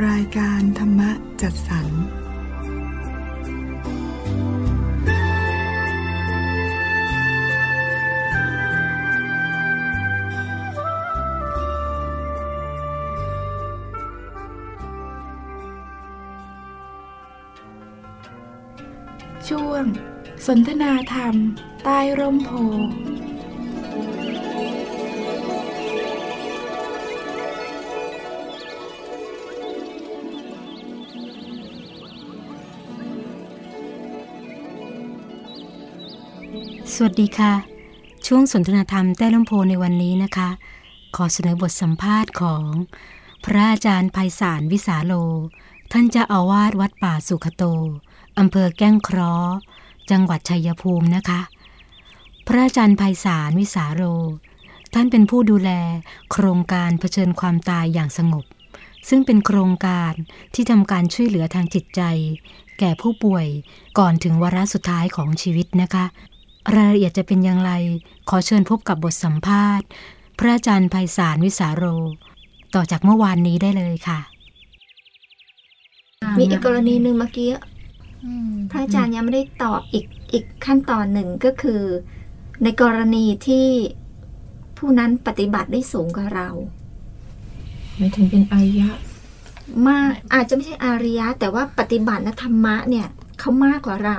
รายการธรรมจัดสรรช่วง สนทนาธรรม ใต้ร่มโพ สวัสดีค่ะ ช่วงสนทนาธรรมใต้ลมโพในวันนี้นะคะ ขอเสนอบทสัมภาษณ์ของพระอาจารย์ไพศาลวิสาโล ท่านเจะอาวาสวัดป่าสุขโตอำเภอแก้งเคราะห์จังหวัดชัยภูมินะคะ พระอาจารย์ไพศาลวิสาโลท่านเป็นผู้ดูแลโครงการเผชิญความตายอย่างสงบ ซึ่งเป็นโครงการที่ทำการช่วยเหลือทางจิตใจ แก่ผู้ป่วยก่อนถึงวาระสุดท้ายของชีวิตนะคะ รายละเอียดจะเป็นอย่างไร ขอเชิญพบกับบทสัมภาษณ์ พระอาจารย์ไพศาลวิสาโร ต่อจากเมื่อวานนี้ได้เลยค่ะ มีอีกกรณีหนึ่งเมื่อกี้พระอาจารย์ยังไม่ได้ตอบอีกอีกขั้นตอนหนึ่งก็คือ ในกรณีที่ผู้นั้นปฏิบัติได้สูงกว่าเราไม่ถึงเป็นอายะ มากอาจจะไม่ใช่อาริยะ แต่ว่าปฏิบัติและธรรมะเนี่ยเขามากกว่าเรา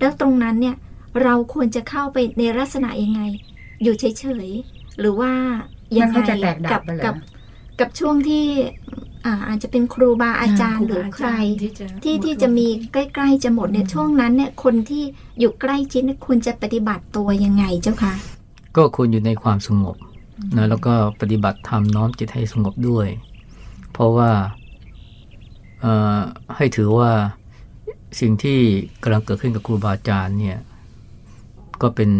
แล้วตรงนั้นเนี่ย เราควรจะเข้าไปในลักษณะยังไง อยู่เฉยๆ หรือว่ายังไงกักับกับช่วงที่อาจจะเป็นครูบาอาจารย์หรือใคร ที่ที่จะมีใกล้ ๆ จะหมดเนี่ยช่วงนั้นเนี่ยคนที่อยู่ใกล้ชิดควรจะปฏิบัติตัวยังไงเจ้าคะก็ควรอยู่ในความสงบนะแล้วก็ปฏิบัติธรรมน้อมจิตให้สงบด้วย เพราะว่าให้ถือว่าสิ่งที่กำลังเกิดขึ้นกับครูบาอาจารย์เนี่ย ก็เป็น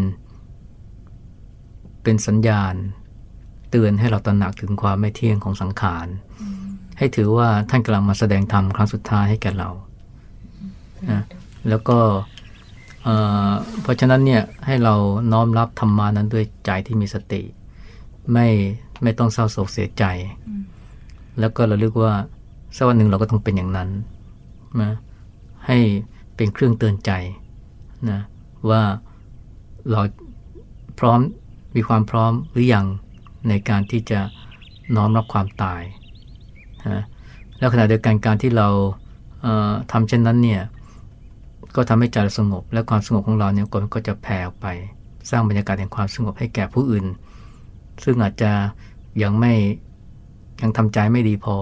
เป็นสัญญาณ เตือนให้เราตระหนักถึงความไม่เที่ยงของสังขาร ให้ถือว่าท่านกำลังมาแสดงธรรมครั้งสุดท้ายให้แก่เรานะแล้วก็เพราะฉะนั้นเนี่ยให้เราน้อมรับธรรมานั้นด้วยใจที่มีสติ ไม่ไม่ต้องเศร้าโศกเสียใจ แล้วก็ระลึกว่าสักวันหนึ่งเราก็ต้องเป็นอย่างนั้นนะให้เป็นเครื่องเตือนใจนะว่า เราพร้อมมีความพร้อมหรืออยังในการที่จะน้อมรับความตายนะแล้วขณะเดียวกันการที่เราทำเช่นนั้นเนี่ยก็ทำให้ใจสงบ และความสงบของเราเนี่ยก็จะแผ่ออกไป สร้างบรรยากาศแห่งความสงบให้แก่ผู้อื่น ซึ่งอาจจะยังไม่ยังทำใจไม่ดีพอ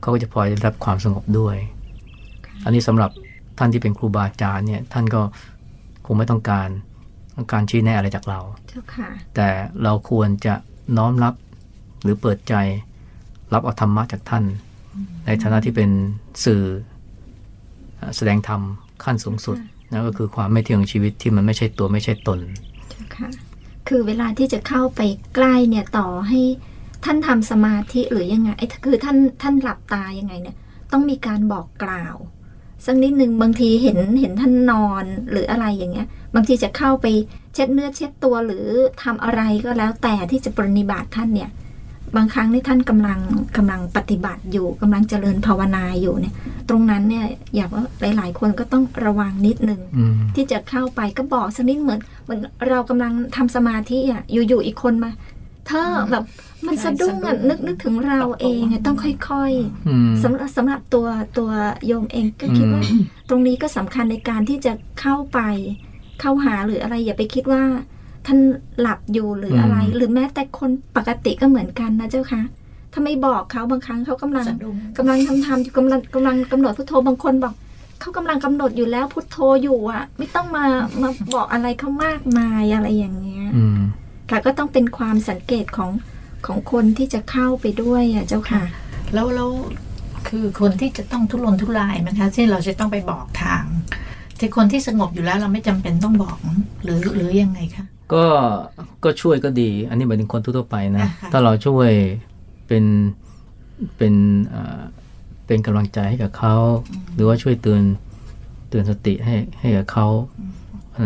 เขาก็จะพลอยได้รับความสงบด้วย อันนี้สำหรับท่านที่เป็นครูบาอาจารย์เนี่ยท่านก็คงไม่ต้องการ การชี้แนะอะไรจากเรา แต่เราควรจะน้อมรับหรือเปิดใจรับเอาธรรมะจากท่าน ในฐานะที่เป็นสื่อแสดงธรรมขั้นสูงสุดนั่นก็คือความไม่เที่ยงชีวิตที่มันไม่ใช่ตัวไม่ใช่ตนค่ะคือเวลาที่จะเข้าไปใกล้เนี่ยต่อให้ท่านทำสมาธิหรือยังไงไอ้คือท่านท่านหลับตายังไงเนี่ย ต้องมีการบอกกล่าว สักนิดหนึ่งบางทีเห็นเห็นท่านนอนหรืออะไรอย่างเงี้ย บางทีจะเข้าไปเช็ดเนื้อเช็ดตัวหรือทำอะไรก็แล้วแต่ที่จะปรนิบัติท่านเนี่ย บางครั้งที่ท่านกำลังกำลังปฏิบัติอยู่กำลังเจริญภาวนาอยู่เนี่ย ตรงนั้นเนี่ยอยากว่าหลาย ๆ คนก็ต้องระวังนิดนึงที่จะเข้าไปก็บอกสักนิดเหมือนเหมือนเรากำลังทำสมาธิอะอยู่ๆอีกคนมา เธอแบบมันสะดุ้งอะนึกนึกถึงเราเองต้องค่อยๆสำหรับสำหรับตัวตัวโยมเองก็คิดว่า ตรงนี้ก็สำคัญในการที่จะเข้าไปเข้าหาหรืออะไรอย่าไปคิดว่า ท่านหลับอยู่หรืออะไร หรือแม้แต่คนปกติก็เหมือนกันนะเจ้าคะถ้าไม่บอกเขาบางครั้งเขากำลังกำลังทำทำอยู่กำลังกำลังกำหนดพุทโธบางคนบอกเขากำลังกำหนดอยู่แล้วพุทโธอยู่อะ ไม่ต้องมามาบอกอะไรเขามากมายอะไรอย่างเงี้ย ค่ะก็ต้องเป็นความสังเกตของของคนที่จะเข้าไปด้วยอะเจ้าค่ะ แล้วแล้วคือคนที่จะต้องทุรนทุรายนะคะที่เราจะต้องไปบอกทางแต่คนที่สงบอยู่แล้วเราไม่จำเป็นต้องบอก หรือหรือยังไงคะก็ก็ช่วยก็ดี อันนี้หมายถึงคนทั่วไปนะ ถ้าเราช่วยเป็นเป็นเป็นกำลังใจให้กับเขา หรือว่าช่วยเตือนเตือนสติให้ให้กับเขา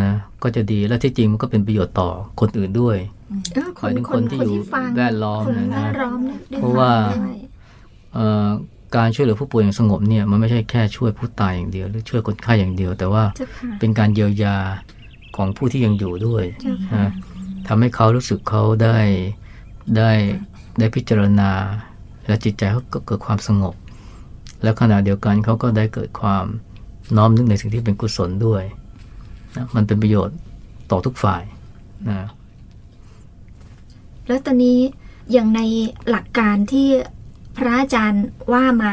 นะก็จะดีและที่จริงมันก็เป็นประโยชน์ต่อคนอื่นด้วยหมายถึงคนที่อยู่แวดล้อมนะนะเพราะว่าการช่วยเหลือผู้ป่วยอย่างสงบเนี่ยมันไม่ใช่แค่ช่วยผู้ตายอย่างเดียว หรือช่วยคนไข้อย่างเดียว แต่ว่าเจ้าค่ะเป็นการเยียวยาของผู้ที่ยังอยู่ด้วยเจ้าค่ะนะทำให้เขารู้สึกเขาได้ได้ได้พิจารณา และจิตใจเขาก็เกิดความสงบ แล้วขณะเดียวกันเขาก็ได้เกิดความน้อมนึกในสิ่งที่เป็นกุศลด้วย นะมันเป็นประโยชน์ต่อทุกฝ่ายนะแล้วตอนนี้อย่างในหลักการที่พระอาจารย์ว่ามา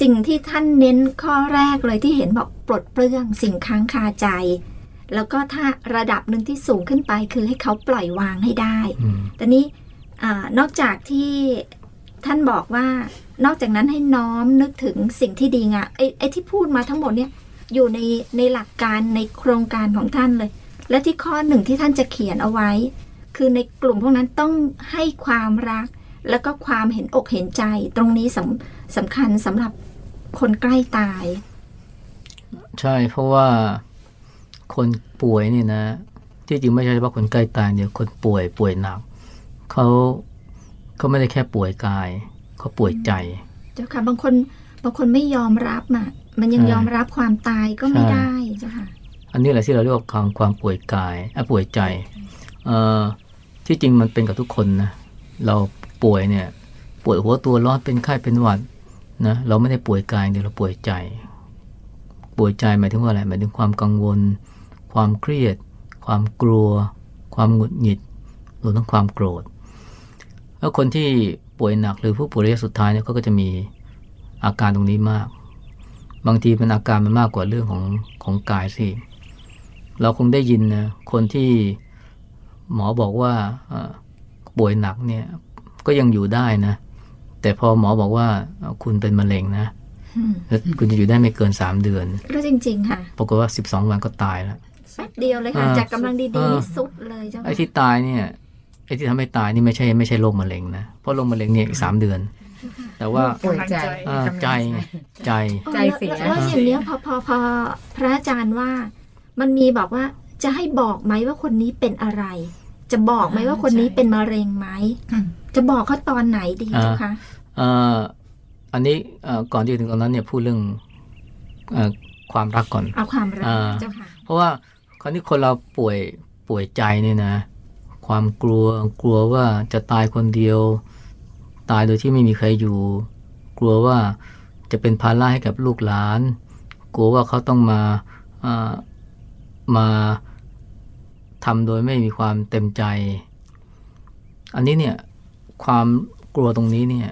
สิ่งที่ท่านเน้นข้อแรกเลยที่เห็นบอกปลดเปลื้องสิ่งค้างคาใจ แล้วก็ถ้าระดับหนึ่งที่สูงขึ้นไปคือให้เขาปล่อยวางให้ได้อืมแต่นี้อานอกจากที่ท่านบอกว่านอกจากนั้นให้น้อมนึกถึงสิ่งที่ดีงามไอ้ไอ้ที่พูดมาทั้งหมดเนี่ย อยู่ในในหลักการในโครงการของท่านเลย และที่ข้อหนึ่งที่ท่านจะเขียนเอาไว้ คือในกลุ่มพวกนั้นต้องให้ความรัก แล้วก็ความเห็นอกเห็นใจ ตรงนี้สำสำคัญสำหรับคนใกล้ตาย ใช่เพราะว่าคนป่วยนี่นะ ที่จริงไม่ใช่เฉพาะคนใกล้ตายเดียวคนป่วยป่วยหนักเขาเขาไม่ได้แค่ป่วยกาย เขาป่วยใจ เจ้าค่ะบางคนบางคนไม่ยอมรับอะ มันยังใช่ยอมรับความตายก็ไม่ใช่ได้เจ้าค่ะอันนี้แหละที่เราเรียกว่าความความป่วยกายอะป่วยใจเอ่อที่จริงมันเป็นกับทุกคนนะเราป่วยเนี่ยปวดหัวตัวร้อนเป็นไข้เป็นหวัดนะเราไม่ได้ป่วยกายเดียวเราป่วยใจ ป่วยใจหมายถึงว่าอะไรหมายถึงความกังวล ความเครียด ความกลัว ความหงุดหงิดรวมทั้งความโกรธ แล้วคนที่ป่วยหนักหรือผู้ป่วยระยะสุดท้ายเนี่ยเขาก็จะมีอาการตรงนี้มาก บางทีเป็นอาการมันมากกว่าเรื่องของของกายสิเราคงได้ยินนะคนที่หมอบอกว่าเอ่อป่วยหนักเนี่ย ก็ยังอยู่ได้นะ แต่พอหมอบอกว่าเอ่อคุณเป็นมะเร็งนะอืมแล้วคุณจะอยู่ได้ไม่เกินสามเดือนก็จริง ๆ ค่ะปรากฏว่าสิบสองวันก็ตายแล้วแป๊บเดียวเลยค่ะอ่าจากกำลังดีอ่าๆนี่สุดเลยเจ้าไอ้ค่ะที่ตายเนี่ยไอ้ที่ทำให้ตายนี่ไม่ใช่ไม่ใช่โรคมะเร็งนะเพราะโรคมะเร็งเนี่ยอีกสามเดือน แต่ว่าป่วยใจอ่าใจไงใจ ใจเสียแล้วแล้วอย่างเนี้ยพอพอพอพระอาจารย์ว่า มันมีบอกว่าจะให้บอกไหมว่าคนนี้เป็นอะไร จะบอกไหมว่าคนนี้เป็นมะเร็งไหมอืมจะบอกเขาตอนไหนดีเจ้าคะเอ่ออันนี้เอ่อก่อนที่จะถึงตรงนั้นเนี่ยพูดเรื่องเอ่อความรักก่อนเอาความรักอ่าเจ้าค่ะเพราะว่าคราวนี้คนเราป่วยป่วยใจเนี่ยนะ ความกลัวกลัวว่าจะตายคนเดียว ตายโดยที่ไม่มีใครอยู่ กลัวว่าจะเป็นภาระให้กับลูกหลาน กลัวว่าเขาต้องมาอ่ามาทำโดยไม่มีความเต็มใจ อันนี้เนี่ยความกลัวตรงนี้เนี่ย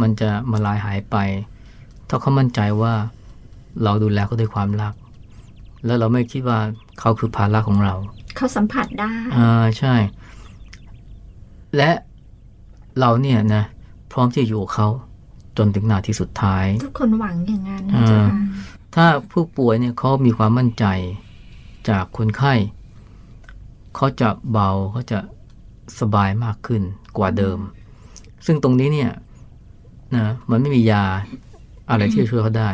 มันจะมาลายหายไป ถ้าเขามั่นใจว่าเราดูแลเขาด้วยความรัก แล้วเราไม่คิดว่าเขาคือภาระของเรา เขาสัมผัสได้ อ่าใช่ และเราเนี่ยนะ พร้อมที่จะอยู่กับเขาจนถึงนาทีสุดท้าย ทุกคนหวังอย่างนั้นนะอ่าเจ้าค่ะถ้าผู้ป่วยเนี่ยเขามีความมั่นใจจากคนไข้เขาจะเบาเขาจะสบายมากขึ้นกว่าเดิม ซึ่งตรงนี้เนี่ยนะมันไม่มียาอะไรที่จะช่วยเขาได้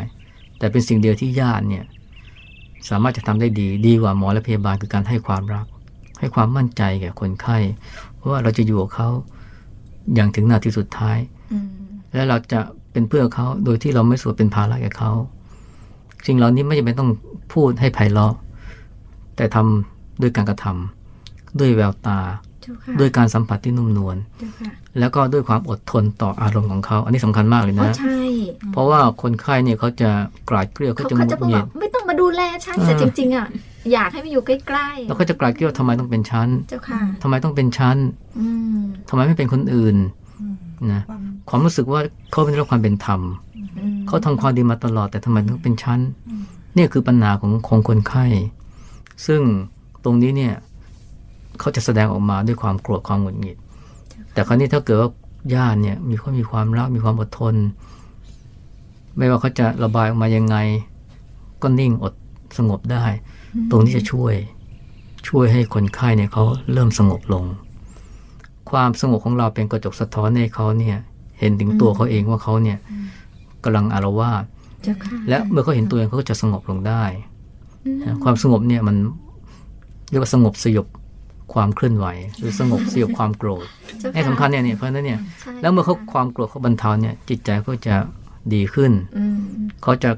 แต่เป็นสิ่งเดียวที่ญาติเนี่ยสามารถจะทำได้ดี ดีกว่าหมอและพยาบาลคือการให้ความรัก ให้ความมั่นใจแก่คนไข้ว่าเราจะอยู่กับเขา อย่างถึงนาทีสุดท้ายอืมและเราจะเป็นเพื่อเขาโดยที่เราไม่สวดเป็นภาระแก่เขาสิ่งเหล่านี้ไม่จำเป็นต้องพูดให้ไพเราะแต่ทำด้วยการกระทำด้วยแววตาเจ้าค่ะด้วยการสัมผัสที่นุ่มนวลเจ้าค่ะแล้วก็ด้วยความอดทนต่ออารมณ์ของเขา อันนี้สำคัญมากเลยอ๋อนะใช่เพราะว่าคนไข้เนี่ยเขาจะกราดเกลียวเขาเขาจะหงุเขาจะดบอกหงิว่าดไม่ต้องมาดูแลฉันอ่าแต่จริง ๆอะ อยากให้มาอยู่ใกล้ๆ แล้วก็จะกราดเกลียวทำไมต้องเป็นชั้นเจ้าค่ะทำไมต้องเป็นชั้นอืมทำไมไม่เป็นคนอื่นนะความรู้สึกว่าเขาไม่ได้รับความเป็นธรรมอืมเขาทำความดีมาตลอดแต่ทำไมต้องเป็นชั้นเนี่ยคือปัญหาของของคนไข้ ซึ่งตรงนี้เนี่ยเขาจะแสดงออกมาด้วยความโกรธความหงุดหงิด แต่คราวนี้ถ้าเกิดว่าญาติเนี่ย มีเขามีความรักมีความอดทน ไม่ว่าเขาจะระบายออกมายังไง ก็นิ่งอดสงบได้ ตรงนี้จะช่วยช่วยให้คนไข้เนี่ยเขาเริ่มสงบลง ความสงบของเราเป็นกระจกสะท้อนให้เขาเนี่ยเห็นถึงตัวเขาเองว่าเขาเนี่ยกำลังอารวาสเจ้าค่ะและเมื่อเขาเห็นตัวเองเขาก็จะสงบลงได้อืมนะความสงบเนี่ยมันเรียกว่าสงบสยบความเคลื่อนไหว หรือสงบสยบความโกรธเจ้าะนี่สำคัญเนี่ยเนี่ยเพราะฉะนั้นเนี่ยใช่แล้วเมื่อเขาค่ะความโกรธเขาบรรเทาเนี่ยจิตใจเขาจะดีขึ้นอืมเขาจะ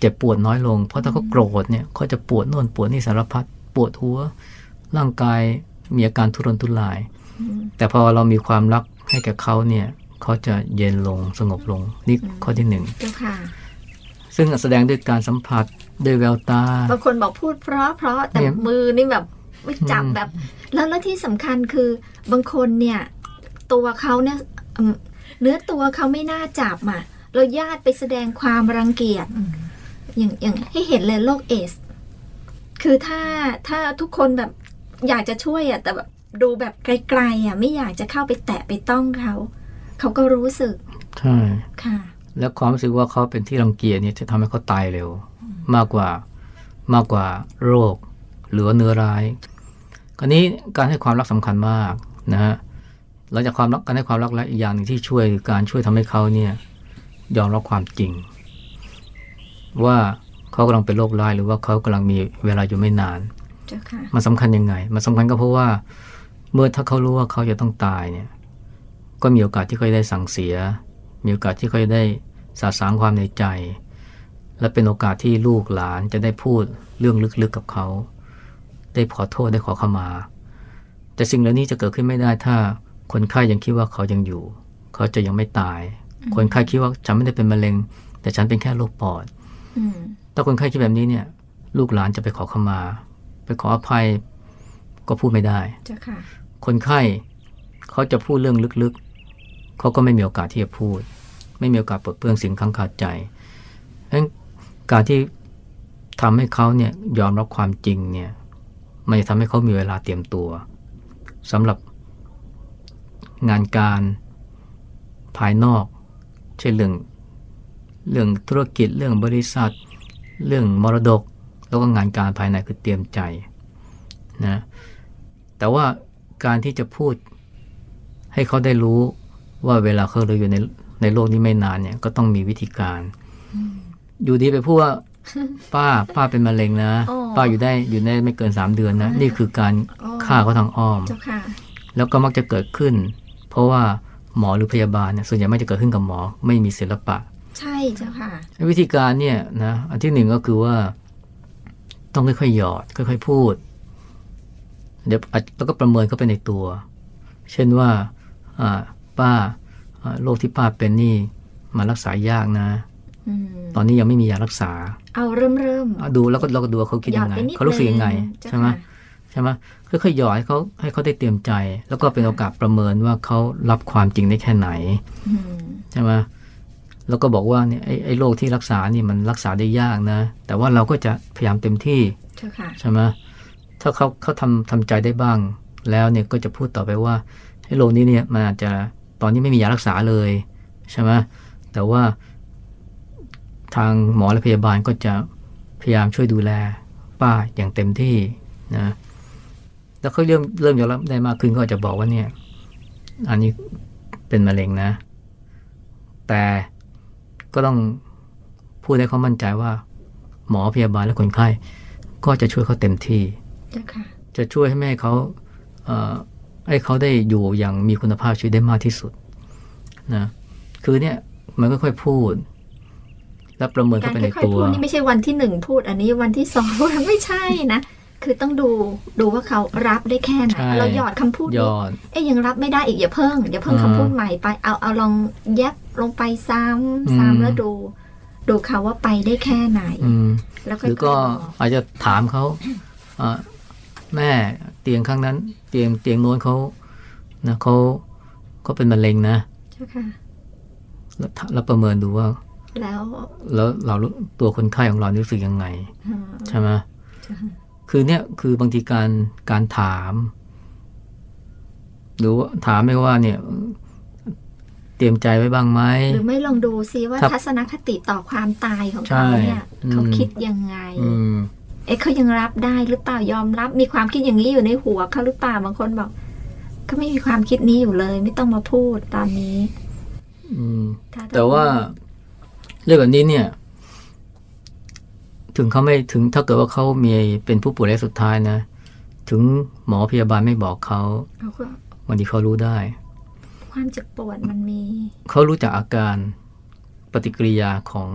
เจ็บปวดน้อยลง เพราะถ้าเขาโกรธเนี่ยเขาจะปวดโน่นปวดนี่สารพัดปวดหัว ร่างกายมีอาการทุรนทุรายอืมแต่พอเรามีความรักให้แก่เขาเนี่ยเขาจะเย็นลงสงบลง นี่ข้อที่หนึ่งเจ้าค่ะซึ่งแสดงด้วยการสัมผัสด้วยแววตาบางคนบอกพูดเพราะเพราะแต่เนี่ยมือนี่แบบไม่จับอืมแบบ แล้วแล้วที่สำคัญคือบางคนเนี่ย ตัวเขาเนี่ยอืมเนื้อตัวเขาไม่น่าจับอะเราญาติไปแสดงความรังเกียจ อย่างอย่างให้เห็นเลยโรคเอส คือถ้าถ้าทุกคนแบบอยากจะช่วยอะแต่แบบดูแบบไกลๆอะไม่อยากจะเข้าไปแตะไปต้องเขา เขาก็รู้สึกใช่ค่ะ แล้วความรู้สึกว่าเขาเป็นที่รังเกียจเนี่ยจะทำให้เขาตายเร็ว มากกว่ามากกว่าโรค หรือว่าเนื้อร้ายคราวนี้การให้ความรักสำคัญมากนะฮะหลังจากความรักการให้ความรักแล้วอีกอย่างหนึ่งที่ช่วยคือการช่วยทำให้เขาเนี่ยยอมรับความจริง ว่าเขากำลังเป็นโรคร้ายหรือว่าเขากำลังมีเวลาอยู่ไม่นานเจ้าค่ะมันสำคัญยังไง มันสำคัญก็เพราะว่าเมื่อถ้าเขารู้ว่าเขาจะต้องตายเนี่ย ก็มีโอกาสที่เขาจะได้สั่งเสีย มีโอกาสที่เขาจะได้สาสางความในใจ และเป็นโอกาสที่ลูกหลานจะได้พูดเรื่องลึกๆกับเขา ได้ขอโทษได้ขอขมา แต่สิ่งเหล่านี้จะเกิดขึ้นไม่ได้ถ้าคนไข้ยังคิดว่าเขายังอยู่ เขาจะยังไม่ตาย คนไข้คิดว่าฉันไม่ได้เป็นมะเร็ง แต่ฉันเป็นแค่โรคปอดอืม ถ้าคนไข้คิดแบบนี้เนี่ย ลูกหลานจะไปขอขมา ไปขออภัยก็พูดไม่ได้เจ้าค่ะคนไข้เขาจะพูดเรื่องลึกๆ เขาก็ไม่มีโอกาสที่จะพูด ไม่มีโอกาสปลดเปลื้องสิ่งข้างคาใจเพราะฉะนั้นการที่ทำให้เขาเนี่ยยอมรับความจริงเนี่ย มันจะทำให้เขามีเวลาเตรียมตัวสำหรับงานการภายนอก เช่นเรื่อง เรื่องธุรกิจเรื่องบริษัท เรื่องมรดก แล้วก็งานการภายในคือเตรียมใจนะแต่ว่าการที่จะพูดให้เขาได้รู้ว่าเวลาเขาเหลืออยู่ในในโลกนี้ไม่นานเนี่ยก็ต้องมีวิธีการ อยู่ดีไปพูดว่าป้าป้าเป็นมะเร็งนะอ๋อป้าอยู่ได้อยู่ได้ไม่เกินสามเดือนนะ นี่คือการอ๋อฆ่าเขาทางอ้อมเจ้าค่ะแล้วก็มักจะเกิดขึ้น เพราะว่าหมอหรือพยาบาลเนี่ยส่วนใหญ่ไม่จะเกิดขึ้นกับหมอ ไม่มีศิลปะ ใช่เจ้าค่ะ วิธีการเนี่ยนะอันที่หนึ่งก็คือว่า ต้องค่อยๆหยอด ค่อยๆพูด เดี๋ยวอาจแล้วก็ประเมินเข้าไปในตัว เช่นว่าอ่าป้าอ่าโรคที่ป้าเป็นนี่มารักษายากนะอืมตอนนี้ยังไม่มียารักษา เอาเริ่มเริ่มอะดูแล้วก็เราก็ดูว่าเขาคิดหยอยัดงไงไปนิดเขารู้สึกยังไงนึเจ้าใช่ไหมค่ะใช่ไหมค่อยๆหยอดให้เขาให้เขาได้เตรียมใจ แล้วก็เป็นโอกาสประเมินว่าเขารับความจริงได้แค่ไหนอืมใช่ไหม แล้วก็บอกว่าเนี่ยไอ้ไอ้โรคที่รักษานี่มันรักษาได้ยากนะ แต่ว่าเราก็จะพยายามเต็มที่เจ้าค่ะใช่ไหมถ้าเขาเขาทำทำใจได้บ้าง แล้วเนี่ยก็จะพูดต่อไปว่าไอ้โรคนี้เนี่ยมันอาจจะตอนนี้ไม่มียารักษาเลยใช่ไหมแต่ว่าทางหมอและพยาบาลก็จะพยายามช่วยดูแลป้าอย่างเต็มที่นะแล้วเขาเริ่มเริ่มยอมรับได้มากขึ้นก็อาจจะบอกว่าเนี่ย อันนี้เป็นมะเร็งนะ แต่ ก็ต้องพูดให้เขามั่นใจว่า หมอพยาบาลและคนไข้ ก็จะช่วยเขาเต็มที่เจ้าค่ะจะช่วยให้แม่เขาเอ่อให้เขาได้อยู่อย่างมีคุณภาพชีวิตได้มากที่สุดนะคือเนี่ยมันก็ค่อยๆพูด แล้วประเมินกาเข้ารไปในค่อยตัๆวพูดนี่ไม่ใช่วันที่หนึ่งพูด อันนี้วันที่สองพูดไม่ใช่นะ คือต้องดูดูว่าเขารับได้แค่ไหนใช่เราหยอดคำพูดยนี้อดเอ้ยยังรับไม่ได้อีกอย่าเพิ่งอย่าเพิ่งอืมคำพูดใหม่ไปเอาเอาลองแยบลงไปซ้อืมำซ้ำแล้วดู ดูเขาว่าไปได้แค่ไหนอืมแล้วหค่อยรือๆก็บอกอาจจะถามเขาอ่าแม่เตียงข้างนั้น เตียงเตียงโน้นเขานะเขาเขาเป็นมะเร็งนะเจ้าค่ะแล้วแล้วประเมินดูว่า แล้ว แล้วเรารู้ตัวคนไข้ของเรารู้สึกยังไงอืมใช่ไหมใช่ คือเนี่ยคือบางทีการการถาม หรือว่าถามไม่ว่าเนี่ยเตรียมใจไว้บ้างไหมหรือไม่ลองดูซิว่าครับทัศนคติต่อความตายของใช่เขาเนี่ยอืมเขาคิดยังไงอืมเอ๊ะเขายังรับได้หรือเปล่ายอมรับ มีความคิดอย่างนี้อยู่ในหัวเขาหรือเปล่าบางคนบอกเขาไม่มีความคิดนี้อยู่เลย ไม่ต้องมาพูดตอนนี้อืมถ้แต่ว่าเรื่องแบบนี้เนี่ย ถึงเขาไม่ถึงถ้าเกิดว่าเขามีเป็นผู้ป่วยระยะสุดท้ายนะ ถึงหมอพยาบาลไม่บอกเขาเขาก็บางทีเขารู้ได้ ความเจ็บปวดมันมี เขารู้จักอาการปฏิกิริยาของ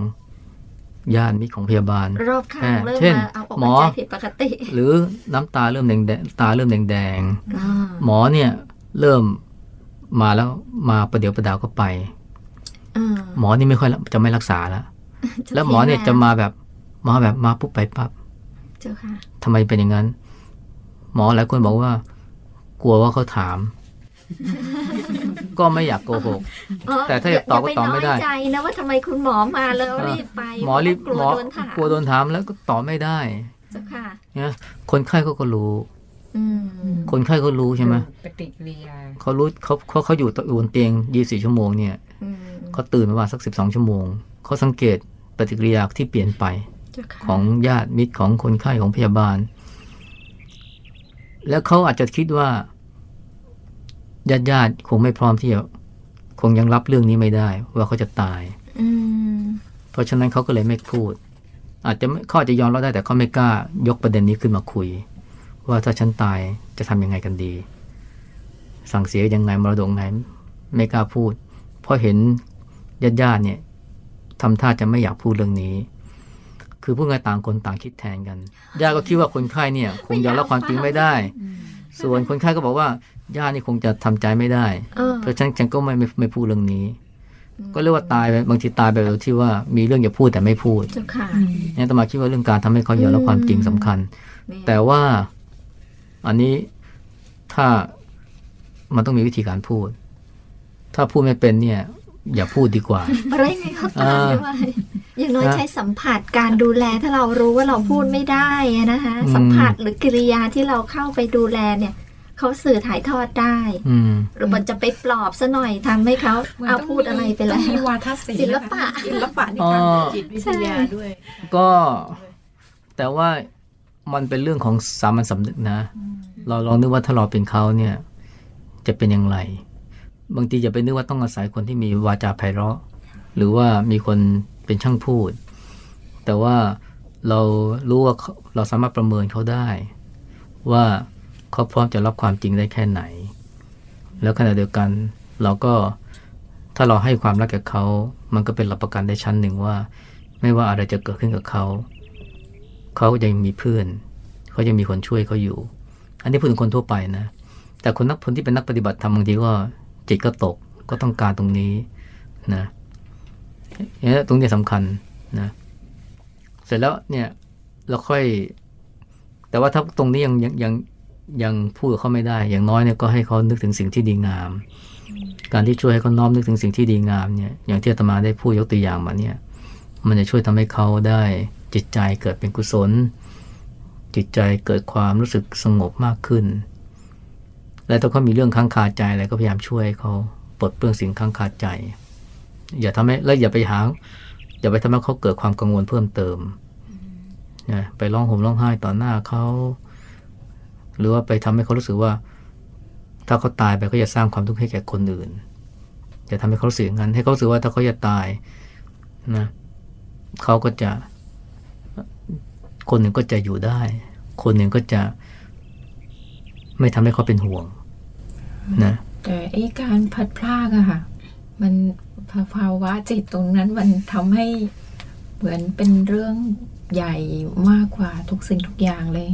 ญาติมิตรของพยาบาลรอบข้างเริ่มเช่นมาเอาอกหมอหายใจผิดปกติ หรือน้ำตาเริ่มแดงแดงตาเริ่มแดงแดงอ่าหมอเนี่ยเริ่มมาแล้วมาประเดี๋ยวประดาวก็ไปอ่าหมอนี่ไม่ค่อยละจะไม่รักษาแล้วแล้วหมอเนี่ยจะมาแบบ มาแบบมาปุ๊บไปปั๊บเจ้าค่ะทำไมเป็นอย่างนั้น หมอหลายคนบอกว่า กลัวว่าเขาถาม ก็ไม่อยากโกหก แต่ถ้าจะตอบก็ตอบไม่ได้ย่าปน้อยใจนะว่าทำไมคุณหมอมาแล้วรีบไปหมอรีบกลัหมวอโดนถามกลัวโดนถามแล้วก็ตอบไม่ได้เจ้าค่ะเนี่ยคนไข้เขาก็รู้อืมคนไข้เขารู้ใช่ไหมปฏิกิริยาเขารู้เขาเขาเขาอยู่อยู่บนเตียงยี่สี่ชั่วโมงเนี่ยอืมเขาตื่นมาว่าสักสิบสองชั่วโมงเขาสังเกตปฏิกิริยาที่เปลี่ยนไปเจ้าค่ะ ของญาติมิตรของคนไข้ของพยาบาล แล้วเขาอาจจะคิดว่าญาติญาติๆคงไม่พร้อมที่จะคงยังรับเรื่องนี้ไม่ได้ ว่าเขาจะตายอืมเพราะฉะนั้นเขาก็เลยไม่พูด อาจจะไม่เขาอาจจะยอมรับได้แต่เขาไม่กล้ายกประเด็นนี้ขึ้นมาคุย ว่าถ้าฉันตายจะทำยังไงกันดี สั่งเสียยังไงมรดกไงไม่กล้าพูด เพราะเห็นญาติญาติๆเนี่ยทำท่าจะไม่อยากพูดเรื่องนี้ คือพูดง่ายๆต่างคนต่างคิดแทนกันญาติก็คิดว่าคนไข้เนี่ย คงยอมรับความจริงไม่ได้ ส่วนคนไข้ก็บอกว่าญาตินี่คงจะทำใจไม่ได้เออเพราะฉะนั้นฉันก็ไม่ไม่ไม่พูดเรื่องนี้ ก็เรียกว่าตายไปบางทีตายไปแบบที่ว่ามีเรื่องจะพูดแต่ไม่พูดเจ้าค่ะเนี่ยอาตมาคิดว่าเรื่องการทำให้เขายอมรับความจริงสำคัญนี่แต่ว่าอันนี้ถ้ามันต้องมีวิธีการพูด ถ้าพูดไม่เป็นเนี่ย อย่าพูดดีกว่าอะไรไงเขาตามด้วยอย่างน้อยนะใช้สัมผัสการดูแลถ้าเรารู้ว่าเราพูดไม่ได้อะนะคะอืมสัมผัสหรือกิริยาที่เราเข้าไปดูแลเนี่ยเขาสื่อถ่ายทอดได้อืมหรือมันจะไปปลอบซะหน่อยทำให้เขามันเอาต้องพูดอะไรไปแล้วต้องมีวาทศิลป์ศิลปะศิลปะในอ๋อการจิตวิทยาด้วย ก็แต่ว่ามันเป็นเรื่องของสามัญสำนึกนะ เราลองนึกว่าถ้าเราเป็นเขาเนี่ย จะเป็นอย่างไร บางทีอย่าไปนึกว่าต้องอาศัยคนที่มีวาจาไพเราะ หรือว่ามีคนเป็นช่างพูด แต่ว่าเรารู้ว่าเราสามารถประเมินเขาได้ ว่าเขาพร้อมจะรับความจริงได้แค่ไหน แล้วขณะเดียวกันเราก็ถ้าเราให้ความรักกับเขา มันก็เป็นหลักประกันได้ชั้นหนึ่งว่า ไม่ว่าอะไรจะเกิดขึ้นกับเขา เขายังมีเพื่อน เขายังมีคนช่วยเขาอยู่ อันนี้พูดถึงคนทั่วไปนะ แต่คนนักคนที่เป็นนักปฏิบัติธรรมบางทีก็ จิตก็ตกก็ต้องการตรงนี้นะเนี่ยตรงนี้สำคัญนะเสร็จแล้วเนี่ยเราค่อย แต่ว่าถ้าตรงนี้ยังยังยังยังพูดกับเขาไม่ได้ อย่างน้อยเนี่ยก็ให้เขานึกถึงสิ่งที่ดีงาม การที่ช่วยให้เขาน้อมนึกถึงสิ่งที่ดีงามเนี่ย อย่างที่อาตมาได้พูดยกตัวอย่างมาเนี่ย มันจะช่วยทำให้เขาได้จิตใจเกิดเป็นกุศล จิตใจเกิดความรู้สึกสงบมากขึ้น และถ้าเขามีเรื่องค้างคาใจอะไรก็พยายามช่วยเขาปลดเปลื้องสิ่งค้างคาใจ อย่าทำให้แล้วอย่าไปหา อย่าไปทำให้เขาเกิดความกังวลเพิ่มเติมนะไปร้องห่มร้องไห้ต่อหน้าเขาหรือว่าไปทำให้เขารู้สึกว่า ถ้าเขาตายไปก็จะสร้างความทุกข์ให้แก่คนอื่นอย่าทำให้เขารู้สึกอย่างนั้นให้เขารู้สึกว่าถ้าเขาจะตายนะเขาก็จะ คนหนึ่งก็จะอยู่ได้ คนหนึ่งก็จะ ไม่ทำให้เขาเป็นห่วงนะแต่ไอ้การพลัดพรากอะค่ะ มันภาวะจิตตรงนั้นมันทำให้เหมือนเป็นเรื่องใหญ่มากกว่าทุกสิ่งทุกอย่างเลย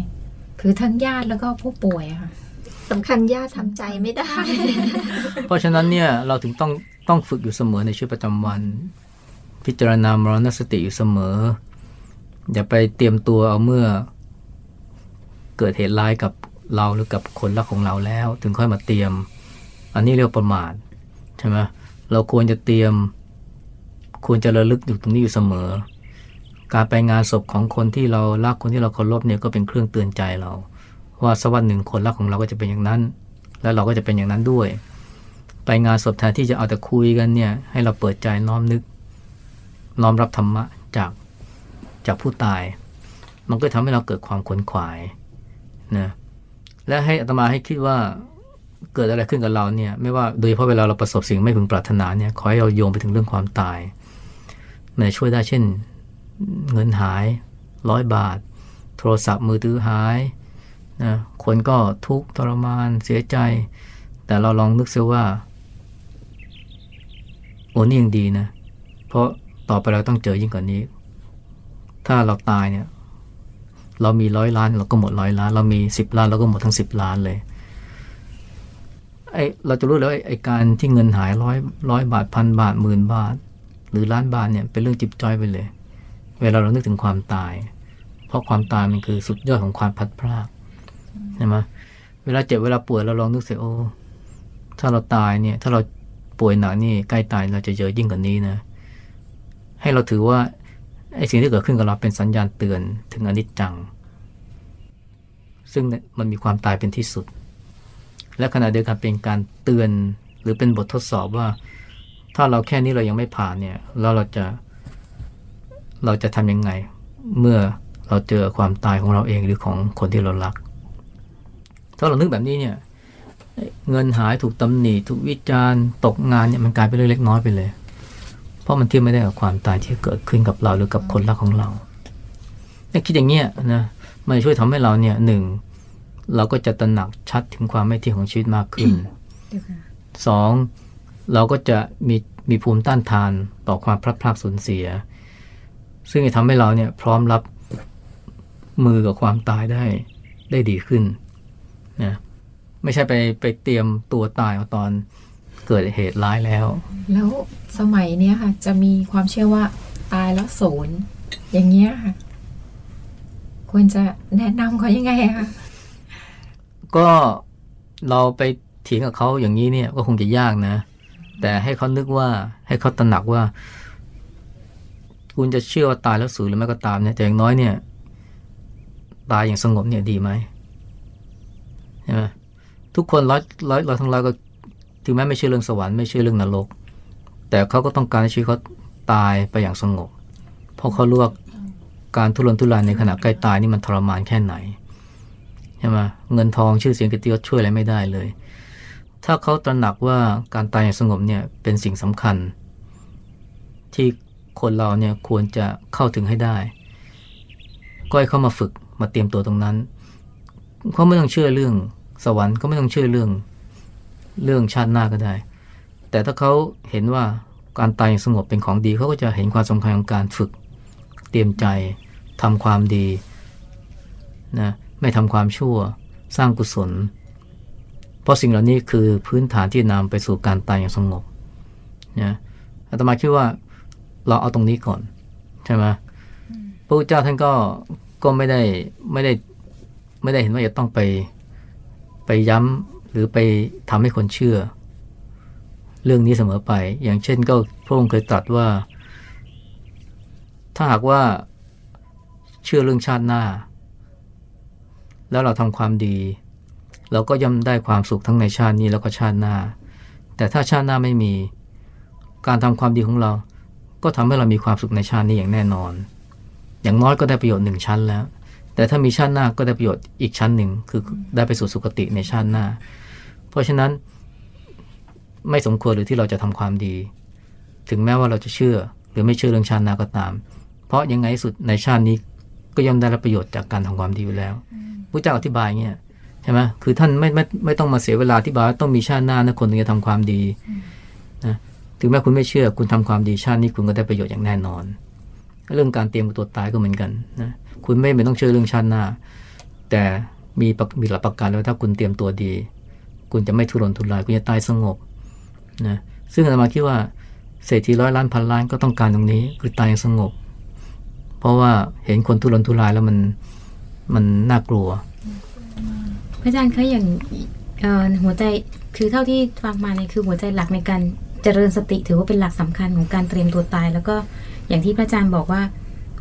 คือทั้งญาติแล้วก็ผู้ป่วยอะค่ะสำคัญญาติทำใจไม่ได้ เพราะฉะนั้นเนี่ยเราถึงต้องต้องฝึกอยู่เสมอในชีวิตประจำวัน พิจารณามรณสติอยู่เสมอ อย่าไปเตรียมตัวเอาเมื่อเกิดเหตุร้ายกับ เราหรือกับคนรักของเราแล้ว ถึงค่อยมาเตรียม อันนี้เรียกว่าประมาทใช่ไหมเราควรจะเตรียม ควรจะระลึกอยู่ตรงนี้อยู่เสมอ การไปงานศพของคนที่เรารักคนที่เราเคารพเนี่ยก็เป็นเครื่องเตือนใจเรา ว่าสักวันหนึ่งคนรักของเราก็จะเป็นอย่างนั้น แล้วเราก็จะเป็นอย่างนั้นด้วย ไปงานศพแทนที่จะเอาแต่คุยกันเนี่ยให้เราเปิดใจน้อมนึก น้อมรับธรรมะจากจากผู้ตาย มันก็ทำให้เราเกิดความขวนขวายนะ และให้อาตมาให้คิดว่าเกิดอะไรขึ้นกับเราเนี่ย ไม่ว่าโดยเฉพาะเวลาเราประสบสิ่งไม่พึงปรารถนาเนี่ยขอให้เราโยงไปถึงเรื่องความตายมันจะช่วยได้เช่น เงินหายร้อยบาท โทรศัพท์มือถือหายนะคนก็ทุกข์ทรมานเสียใจ แต่เราลองนึกซิว่า โอ้นี่ยังดีนะ เพราะต่อไปเราต้องเจอยิ่งกว่านี้ ถ้าเราตายเนี่ย เรามีร้อยล้านเราก็หมดร้อยล้าน เรามีสิบล้านเราก็หมดทั้งสิบล้านเลยไอเราจะรู้แล้วไอการที่เงินหายร้อยร้อยบาทพันบาทหมื่นบาท หรือล้านบาทเนี่ยเป็นเรื่องจิบจ้อยไปเลย เวลาเรานึกถึงความตาย เพราะความตายมันคือสุดยอดของความพัดพรากใช่ไหมเวลาเจ็บเวลาป่วยเราลองนึกเสียโอ้ถ้าเราตายเนี่ย ถ้าเราป่วยหนักนี่ใกล้ตายเราจะเจอยิ่งกว่านี้นะ ให้เราถือว่า ไอ้สิ่งที่เกิดขึ้นกับเราเป็นสัญญาณเตือนถึงอนิจจัง ซึ่งมันมีความตายเป็นที่สุด และขณะเดียวกันเป็นการเตือนหรือเป็นบททดสอบว่า ถ้าเราแค่นี้เรายังไม่ผ่านเนี่ยแล้วเราจะเราจะทำยังไง เมื่อเราเจอความตายของเราเองหรือของคนที่เรารัก ถ้าเรานึกแบบนี้เนี่ยเงินหายถูกตำหนิถูกวิจารณ์ตกงานเนี่ยมันกลายเป็นเรื่องเล็กน้อยไปเลย ราะมันเทียบไม่ได้กับความตายที่เกิดขึ้นกับเราหรือกับคนรักของเราเนี่ยคิดอย่างเงี้ยนะมันช่วยทำให้เราเนี่ยหนึ่งเราก็จะตระหนักชัดถึงความไม่เที่ยงของชีวิตมากขึ้นสองเราก็จะมีมีภูมิต้านทานต่อความพลัดพรากสูญเสีย ซึ่งจะทำให้เราเนี่ยพร้อมรับมือกับความตายได้ได้ดีขึ้นนะไม่ใช่ไปไปเตรียมตัวตายเอาตอน เกิดเหตุร้ายแล้ว แล้วสมัยเนี้ยค่ะ จะมีความเชื่อว่าตายแล้วศูนย์อย่างเงี้ยค่ะ ควรจะแนะนำเขายังไงอะคะก็เราไปเถียงกับเขาอย่างนี้เนี่ย ก็คงจะยากนะ แต่ให้เขานึกว่าให้เขาตระหนักว่า คุณจะเชื่อว่าตายแล้วสูญหรือไม่ก็ตามเนี่ยแต่อย่างน้อยเนี่ย ตายอย่างสงบเนี่ยดีไหมใช่ไหมทุกคนร้อยร้อยร้อยทั้งร้อยก็ ถึงแม้ไม่เชื่อเรื่องสวรรค์ไม่เชื่อเรื่องนรก แต่เขาก็ต้องการให้ชีวิตเขาตายไปอย่างสงบ เพราะเขารู้ว่าการทุรนทุรายในขณะใกล้ตายนี่มันทรมานแค่ไหนใช่ไหมเงินทองชื่อเสียงกียรติยศช่วยอะไรไม่ได้เลย ถ้าเขาตระหนักว่าการตายอย่างสงบเนี่ยเป็นสิ่งสำคัญ ที่คนเราเนี่ยควรจะเข้าถึงให้ได้ ก็ให้เขามาฝึกมาเตรียมตัวตรงนั้นเขาไม่ต้องเชื่อเรื่องสวรรค์ก็ไม่ต้องเชื่อเรื่อง เรื่องชาติหน้าก็ได้ แต่ถ้าเขาเห็นว่าการตายอย่างสงบเป็นของดีเขาก็จะเห็นความสำคัญของการฝึก เตรียมใจทำความดีนะไม่ทำความชั่วสร้างกุศล เพราะสิ่งเหล่านี้คือพื้นฐานที่นำไปสู่การตายอย่างสงบนะอาตมาคิดว่าเราเอาตรงนี้ก่อนใช่ไหมพระพุทธเจ้าท่านก็ก็ไม่ได้ไม่ได้ไม่ได้เห็นว่าจะต้องไปไปย้ำ หรือไปทำให้คนเชื่อ เรื่องนี้เสมอไป อย่างเช่นก็พระองค์เคยตรัสว่า ถ้าหากว่าเชื่อเรื่องชาติหน้า แล้วเราทำความดี เราก็ย่อมได้ความสุขทั้งในชาตินี้แล้วก็ชาติหน้า แต่ถ้าชาติหน้าไม่มี การทำความดีของเรา ก็ทำให้เรามีความสุขในชาตินี้อย่างแน่นอน อย่างน้อยก็ได้ประโยชน์หนึ่งชั้นแล้ว แต่ถ้ามีชาติหน้าก็ได้ประโยชน์อีกชั้นหนึ่งคือได้ไปสู่สุคติในชาติหน้า เพราะฉะนั้นไม่สมควรหรือที่เราจะทำความดี ถึงแม้ว่าเราจะเชื่อหรือไม่เชื่อเรื่องชาติหน้าก็ตาม เพราะยังไงสุดในชาตินี้ก็ย่อมได้รับประโยชน์จากการทำความดีอยู่แล้วพระเจ้าอธิบายเงี้ยใช่ไหมคือท่านไม่ไม่ไม่ต้องมาเสียเวลาอธิบายว่าต้องมีชาติหน้านะคนถึงจะทำความดีนะถึงแม้คุณไม่เชื่อคุณทำความดีชาตินี้คุณก็ได้ประโยชน์อย่างแน่นอน เรื่องการเตรียมตัวตายก็เหมือนกันนะ คุณไม่ไม่ต้องเชื่อเรื่องชาติหน้า แต่มีมีหลักประกันแล้วถ้าคุณเตรียมตัวดี คุณจะไม่ทุรนทุราย คุณจะตายสงบนะซึ่งอาตมาคิดว่าเศรษฐีร้อยล้านพันล้านก็ต้องการตรงนี้ คือตายอย่างสงบ เพราะว่าเห็นคนทุรนทุรายแล้วมันมันน่ากลัว พระอาจารย์คะอย่างหัวใจคือเท่าที่ฟังมาเนี่ยคือหัวใจหลักในการเจริญสติถือว่าเป็นหลักสำคัญของการเตรียมตัวตาย แล้วก็อย่างที่พระอาจารย์บอกว่า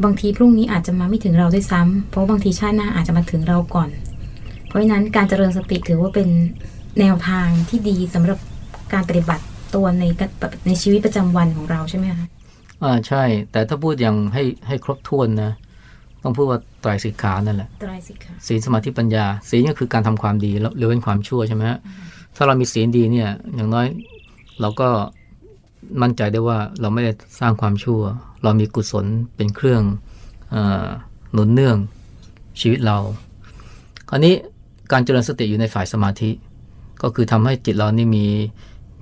บางทีพรุ่งนี้อาจจะมาไม่ถึงเราด้วยซ้ำเพราะบางทีชาติหน้าอาจจะมาถึงเราก่อน เพราะฉะนั้นการเจริญสติถือว่าเป็นแนวทางที่ดีสำหรับการปฏิบัติตัวในในชีวิตประจำวันของเราใช่ไหมคะอ่าใช่ แต่ถ้าพูดอย่างให้ให้ครบถ้วนนะ ต้องพูดว่าไตรสิกขานั่นแหละไตรสิกขาศีลสมาธิปัญญาศีลก็คือการทำความดีแล้วเว้นความชั่วใช่ไหมฮะถ้าเรามีศีลดีเนี่ยอย่างน้อยเราก็มั่นใจได้ว่าเราไม่ได้สร้างความชั่ว เรามีกุศลเป็นเครื่องหนุนเนื่องชีวิตเรา คราวนี้การเจริญสติอยู่ในฝ่ายสมาธิ ก็คือทำให้จิตเรานี่มี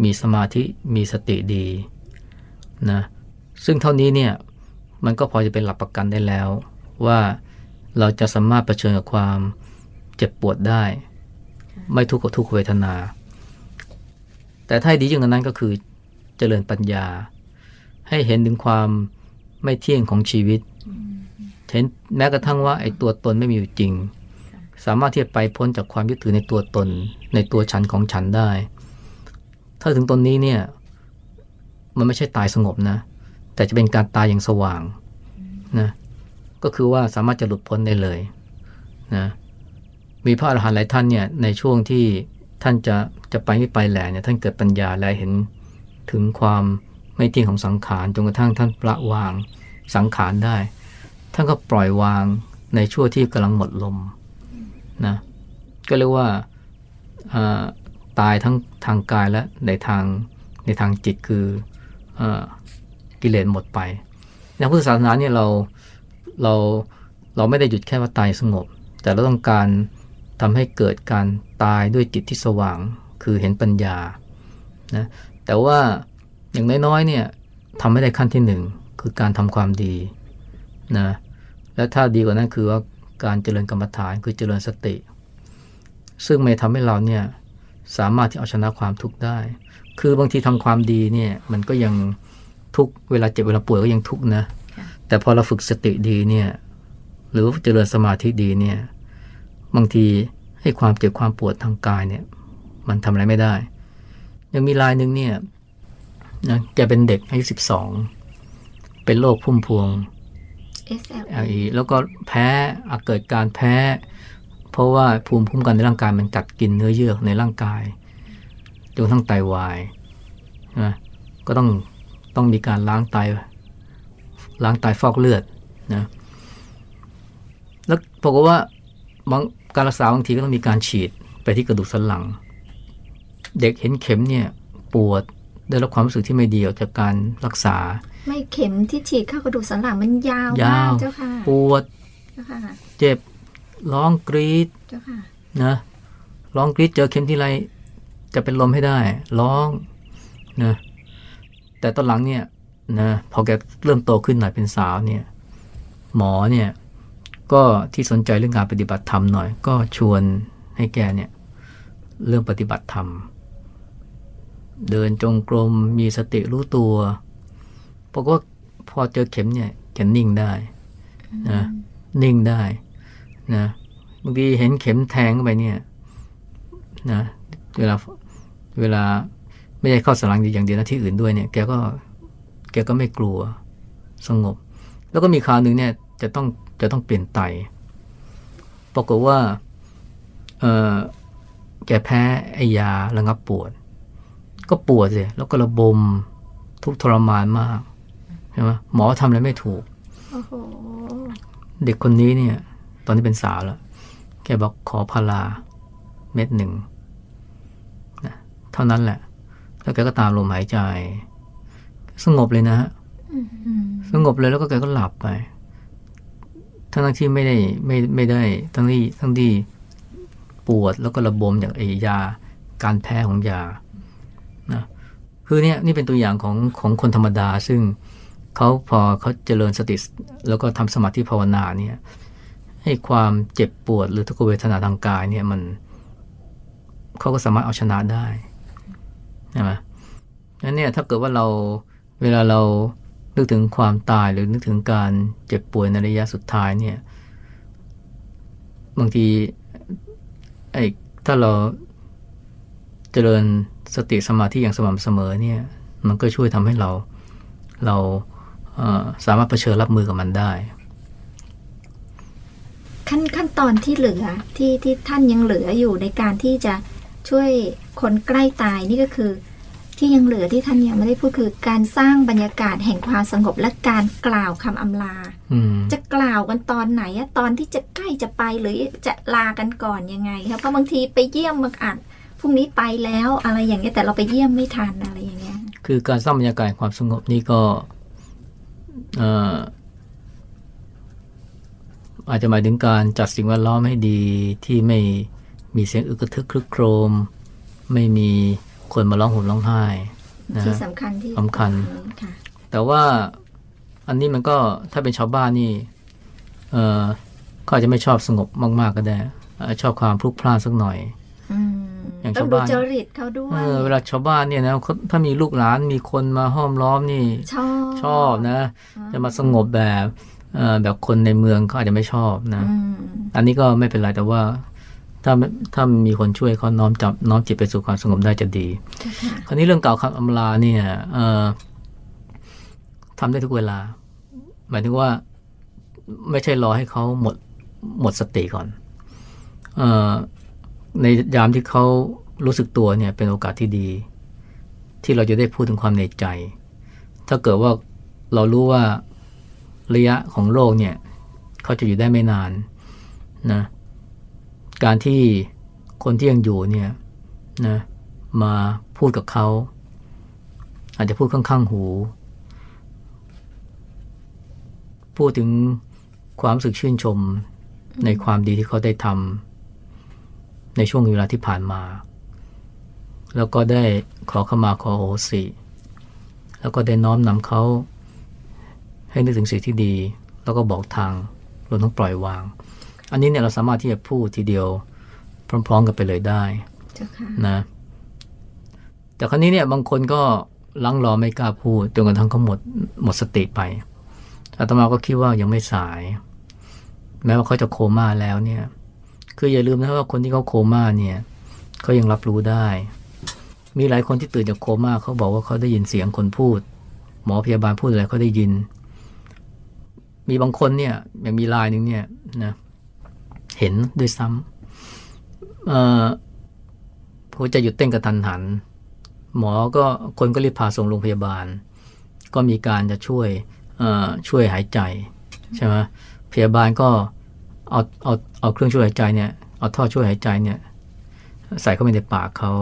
มีสมาธิมีสติดีนะซึ่งเท่านี้เนี่ยมันก็พอจะเป็นหลักประกันได้แล้ว ว่าเราจะสามารถเผชิญกับความเจ็บปวดได้ ไม่ทุกข์กับทุกขเวทนา แต่ถ้าดียิ่งกว่านั้นก็คือเจริญปัญญา ให้เห็นถึงความ ไม่เที่ยงของชีวิตเห็นแม้กระทั่งว่าไอ้ตัวตนไม่มีอยู่จริง สามารถที่จะไปพ้นจากความยึดถือในตัวตน ในตัวฉันของฉันได้ ถ้าถึงตนนี้เนี่ย มันไม่ใช่ตายสงบนะ แต่จะเป็นการตายอย่างสว่างนะก็คือว่าสามารถจะหลุดพ้นได้เลยนะมีพระอรหันต์หลายท่านเนี่ยในช่วงที่ท่านจะจะไปไม่ไปแหละเนี่ยท่านเกิดปัญญาและเห็นถึงความ ไม่เที่ยงของสังขารจนกระทั่งท่านปละวางสังขารได้ ท่านก็ปล่อยวางในช่วงที่กำลังหมดลมนะก็เรียกว่าาตายทั้งทางกายและในทางในทางจิตคืออกิเลสหมดไปในพุทธศาสนาเนี่ยเราเราเราไม่ได้หยุดแค่ว่าตายสงบ แต่เราต้องการทำให้เกิดการตายด้วยจิตที่สว่าง คือเห็นปัญญานะแต่ว่า อย่างน้อยๆเนี่ยทำไม่ได้ขั้นที่หนึ่งคือการทำความดีนะและถ้าดีกว่านั้นคือว่าการเจริญกรรมฐานคือเจริญสติ ซึ่งไม่ทำให้เราเนี่ยสามารถที่เอาชนะความทุกข์ได้ คือบางทีทำความดีเนี่ยมันก็ยังทุกเวลาเจ็บเวลาป่วยก็ยังทุกนะ แต่พอเราฝึกสติดีเนี่ยหรือเจริญสมาธิดีเนี่ยบางทีให้ความเจ็บความปวดทางกายเนี่ยมันทำอะไรไม่ได้ ยังมีรายหนึ่งเนี่ย นะแกเป็นเด็กอายุสิบสองเป็นโรคพุ่มพวง SLE แล้วก็แพ้อาเกิดการแพ้ เพราะว่าภูมิคุ้มกันในร่างกายมันกัดกินเนื้อเยื่อในร่างกายจนทั้งไตาวายนะก็ต้องต้องมีการล้างไตล้างไตฟอกเลือดนะแล้วบอกว่าบางการรักษาบางทีก็ต้องมีการฉีดไปที่กระดูกสันหลัง เด็กเห็นเข็มเนี่ยปวด ได้รับความรู้สึกที่ไม่ดีออกจากการรักษา ไม่เข็มที่ฉีดเข้ากระดูกสันหลังมันยาวยมากเจ้าค่ะปวดเจ้าค่ะเจ็บร้องกรีดเจ้าค่ะนะร้องกรีดเจอเข็มที่ไรจะเป็นลมให้ได้ ร้องนะแต่ตอนหลังเนี่ยนะพอแกเริ่มโตขึ้นหน่อยเป็นสาวเนี่ย หมอเนี่ยก็ที่สนใจเรื่องการปฏิบัติธรรมหน่อย ก็ชวนให้แกเนี่ยเรื่องปฏิบัติธรรม เดินจงกรมมีสติรู้ตัวบอกว่าพอเจอเข็มเนี่ยจะนิ่งได้นะนิ่งได้นะบางทีเห็นเข็มแทงไปเนี่ยนะเวลาเวลาไม่ใช่เข้าสลังอย่างเดียวนะที่อื่นด้วยเนี่ย แกก็แกก็ไม่กลัวสงบ แล้วก็มีคราวหนึ่งเนี่ยจะต้องจะต้องเปลี่ยนไตปรากฏว่าเออแกแพ้ไอยาระงับปวด ก็ปวดสิแล้วก็ระบม ทุกทรมานมากใช่ไหมหมอทำอะไรไม่ถูกเด็กคนนี้เนี่ย ตอนนี้เป็นสาวแล้วแกบอกขอพาราเม็ดหนึ่งนะเท่านั้นแหละ แล้วแกก็ตามลมหายใจ สงบเลยนะฮะสงบเลยแล้วก็แกก็หลับไป ทั้งที่ไม่ได้ไม่ไม่ได้ ทั้งที่ทั้งที่ปวดแล้วก็ระบมจากไอยา การแพ้ของยานะ คือเนี่ยนี่เป็นตัวอย่างของของคนธรรมดา ซึ่งเขาพอเขาเจริญสติแล้วก็ทำสมาธิภาวนาเนี่ยให้ความเจ็บปวดหรือทุกขเวทนาทางกายเนี่ยมันเขาก็สามารถเอาชนะได้ใช่ไหมนั้นเนี่ยถ้าเกิดว่าเราเวลาเรานึกถึงความตายหรือนึกถึงการเจ็บป่วยในระยะสุดท้ายเนี่ยบางทีไอ้ถ้าเราเจริญ สติสมาธิอย่างสม่ำเสมอเนี่ยมันก็ช่วยทำให้เราเราสามารถเผชิญรับมือกับมันได้ ขั้นขั้นตอนที่เหลือที่ที่ท่านยังเหลืออยู่ในการที่จะช่วยคนใกล้ตายนี่ก็คือ ที่ยังเหลือที่ท่านยังไม่ได้พูดคือการสร้างบรรยากาศแห่งความสงบและการกล่าวคำอำลาจะกล่าวกันตอนไหนอะตอนที่จะใกล้จะไปหรือจะลากันก่อนยังไงครับเพราะบางทีไปเยี่ยมบางอัด พรุ่งนี้ไปแล้วอะไรอย่างเงี้ยแต่เราไปเยี่ยมไม่ทันอะไรอย่างเงี้ย คือการสร้างบรรยากาศความสงบนี่ก็อาจจะหมายถึงการจัดสิ่งแวดล้อมให้ดีที่ไม่มีเสียงอึกระทึกครึกโครม ไม่มีคนมาร้องห่มร้องไห้นะที่สำคัญที่สำคัญ แต่ว่าอันนี้มันก็ถ้าเป็นชาวบ้านนี่เออเขาอาจจะไม่ชอบสงบมาก ๆ ก็ได้เอ่อชอบความพลุกพล่านสักหน่อย อืมอย่างต้องชาวดูบ้านจริตเขาด้วเอยอเวลาชาวบ้านเนี่ยนะเขาถ้ามีลูกหลานมีคนมาห้อมล้อมนี่ ชอบชอบนะ จะมาสงบแบบเอ่อแบบคนในเมืองเขาอาจจะไม่ชอบนะอืมอันนี้ก็ไม่เป็นไรแต่ว่า ถ้าถ้ามีคนช่วยเขาน้อมจับน้อมจิตไปสู่ความสงบได้จะดีเจ้าค่ะคราวนี้เรื่องกล่าวคำอำลาเนี่ยเอ่อทำได้ทุกเวลา หมายถึงว่าไม่ใช่รอให้เขาหมดหมดสติก่อนเออ ในยามที่เขารู้สึกตัวเนี่ยเป็นโอกาสที่ดี ที่เราจะได้พูดถึงความในใจ ถ้าเกิดว่าเรารู้ว่าระยะของโลกเนี่ยเขาจะอยู่ได้ไม่นานนะการที่คนที่ยังอยู่เนี่ยนะมาพูดกับเขา อาจจะพูดข้างๆหู พูดถึงความสึกชื่นชมในความดีที่เขาได้ทำ ในช่วงเวลาที่ผ่านมา แล้วก็ได้ขอขมาขอโหสิแล้วก็ได้น้อมนำเขาให้นึกถึงสิ่งที่ดี แล้วก็บอกทางรวมทั้งปล่อยวาง อันนี้เนี่ยเราสามารถที่จะพูดทีเดียวพร้อม ๆ กันไปเลยได้เจ้าค่ะนะแต่ครั้นี้เนี่ยบางคนก็ลังรอไม่กล้าพูดจนกระทั่งเขาหมดหมดสติไปอาตมาก็คิดว่ายังไม่สาย แม้ว่าเขาจะโคม่าแล้วเนี่ย คืออย่าลืมนะว่าคนที่เขาโคม่าเนี่ยเขายังรับรู้ได้ มีหลายคนที่ตื่นจากโคม่าเขาบอกว่าเขาได้ยินเสียงคนพูด หมอพยาบาลพูดอะไรเขาได้ยิน มีบางคนเนี่ยย่างมีรายหนึ่งเนี่ยนะเห็นด้วยซ้ำหัวใจหยุดเต้นกระทันหัน หมอก็คนก็รีบพาส่งโรงพยาบาล ก็มีการจะช่วยช่วยหายใจใช่ไหมพยาบาลก็ เอาเอาเอาเครื่องช่วยหายใจเนี่ยเอาท่อช่วยหายใจเนี่ยใส่เข้าไปในปากเขา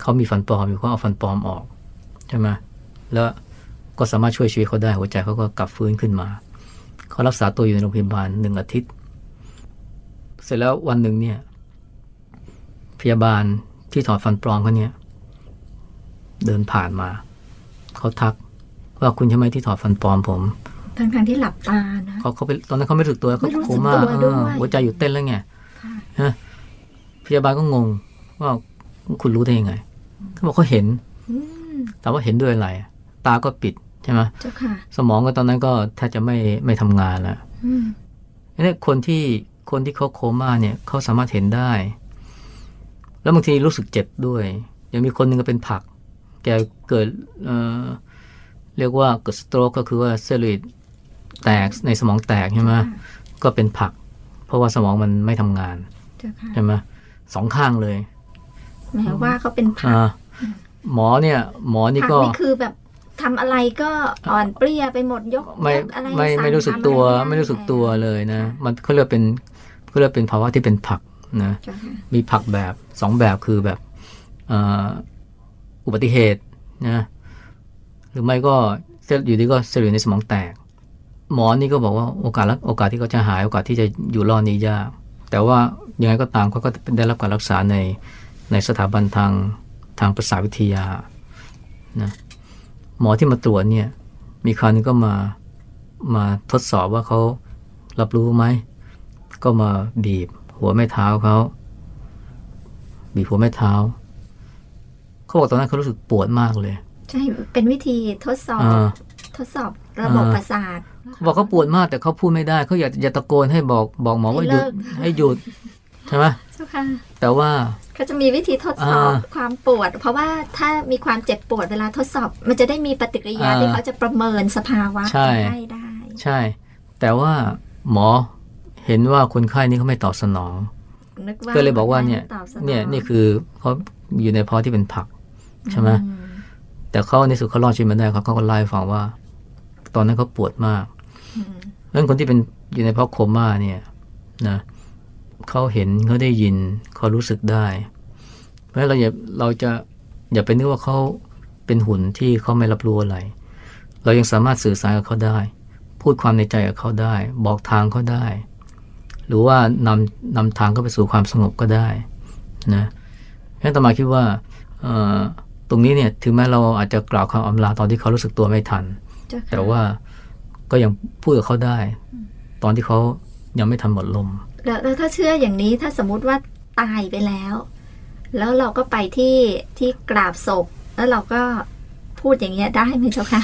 เขามีฟันปลอมอยู่เขาเอาฟันปลอมออกใช่ไหมแล้วก็สามารถช่วยชีวิตเขาได้หัวใจเขาก็กลับฟื้นขึ้นมาเขารักษาตัวอยู่ในโรงพยาบาลหนึ่งอาทิตย์ เสร็จแล้ววันหนึ่งเนี่ย พยาบาลที่ถอดฟันปลอมเขาเนี่ยเดินผ่านมาเขาทักว่าคุณใช่ไหมที่ถอดฟันปลอมผม ทั้งทางๆที่หลับตานะเขาเขาไปตอนนั้นเขาไม่รู้สึกตัวเขาไม่รู้สึกโคม่าตัวเอด้วยอหัวใจหยุดเต้นแล้วไงค่ะฮะพยาบาลก็งงว่าคุณรู้ได้ยังไงเขาบอกเขาเห็นอืมแต่ว่าเห็นด้วยอะไร ตาก็ปิดใช่ไหมเจ้าค่ะสมองก็ตอนนั้นก็แทบจะไม่ไม่ทำงานแล้วอืมนี่คนที่คนที่เขาโคม่าเนี่ยเขาสามารถเห็นได้ แล้วบางทีรู้สึกเจ็บด้วยยังมีคนหนึ่งก็เป็นผัก แกเกิดเอ่อเรียกว่าเกิดสโตรกก็คือว่าเซลลูลิต แตกในสมองแตกใช่ไหมก็เป็นผัก เพราะว่าสมองมันไม่ทำงานเจ้าค่ะใช่ไหมสองข้างเลยแม้ว่าเขาเป็นผักอ่าหมอเนี่ย หมอนี่ผักก็นี่คือแบบทำอะไรก็อ่อนเปรี้ยไปหมดยกไม่ยกอะไรไม่สั่งไม่รู้สึกทำตัวอะไม่รู้สึกตัวเลยนะ มันเขาเรียกเป็นเขาเรียกเป็นภาวะที่เป็นผักนะเจ้าค่ะมีผักแบบสองแบบคือแบบเอ่ออุบัติเหตุนะหรือไม่ก็เส้นอยู่ดีก็เซลล์ในสมองแตก หมอนี่ก็บอกว่าโอกาสรักโอกาสที่เขาจะหายโอกาสที่จะอยู่รอดนี้ยาก แต่ว่ายังไงก็ตามเขาก็ได้รับการรักษาในในสถาบันทางทางประสาทวิทยานะหมอที่มาตรวจเนี่ยมีคราวนึงก็มามาทดสอบว่าเขารับรู้ไหม ก็มาบีบหัวแม่เท้าเขาบีบหัวแม่เท้าเขาบอกตอนนั้นเขารู้สึกปวดมากเลย ใช่ เป็นวิธีทดสอบอ่า ทดสอบระบบอ่าประสาทเขาบอกเขาปวดมากแต่เขาพูดไม่ได้เขาอยากจะตะโกนให้บอกบอกหมอว่าหยุดให้เลิกให้หยุดใช่ไหมเจ้าค่ะแต่ว่าเขาจะมีวิธีทดสอบอ่าความปวด เพราะว่าถ้ามีความเจ็บปวดเวลาทดสอบ มันจะได้มีปฏิกิริยาอ่าที่เขาจะประเมินสภาวะใช่คนไข้ได้ ใช่ แต่ว่าหมอเห็นว่าคนไข้นี่เขาไม่ตอบสนองนึว่าก็เลยบอกว่าเนี่ยตอบสองเนี่ยนี่คือเขาอยู่ในภาวะที่เป็นผักใช่ไหมอืแต่เขาในสุดเขารอดชีวิตมาได้เขาเขาก็ไล่าให้ฟังว่า ตอนนั้นเขาปวดมากอืมเรื่องคนที่เป็นอยู่ในภาวะโคม่าเนี่ยนะเขาเห็นเขาได้ยินเขารู้สึกได้ เพราะฉะนั้นเราอย่าเราจะอย่าไปนึกว่าเขาเป็นหุ่นที่เขาไม่รับรู้อะไร เรายังสามารถสื่อสารกับเขาได้ พูดความในใจกับเขาได้ บอกทางเขาได้ หรือว่านำนำทางเขาไปสู่ความสงบก็ได้นะเพราะฉะนั้นตมาคิดว่าเอ่อตรงนี้เนี่ยถึงแม้เราอาจจะกล่าวคำอำลาตอนที่เขารู้สึกตัวไม่ทันเจ้าค่ะ แต่ว่าก็ยังพูดกับเขาได้ ตอนที่เขายังไม่ทันหมดลม แล้วแล้วถ้าเชื่ออย่างนี้ถ้าสมมุติว่าตายไปแล้ว แล้วเราก็ไปที่ที่กราบศพ แล้วเราก็พูดอย่างเงี้ยได้ไหมเจ้าค่ะ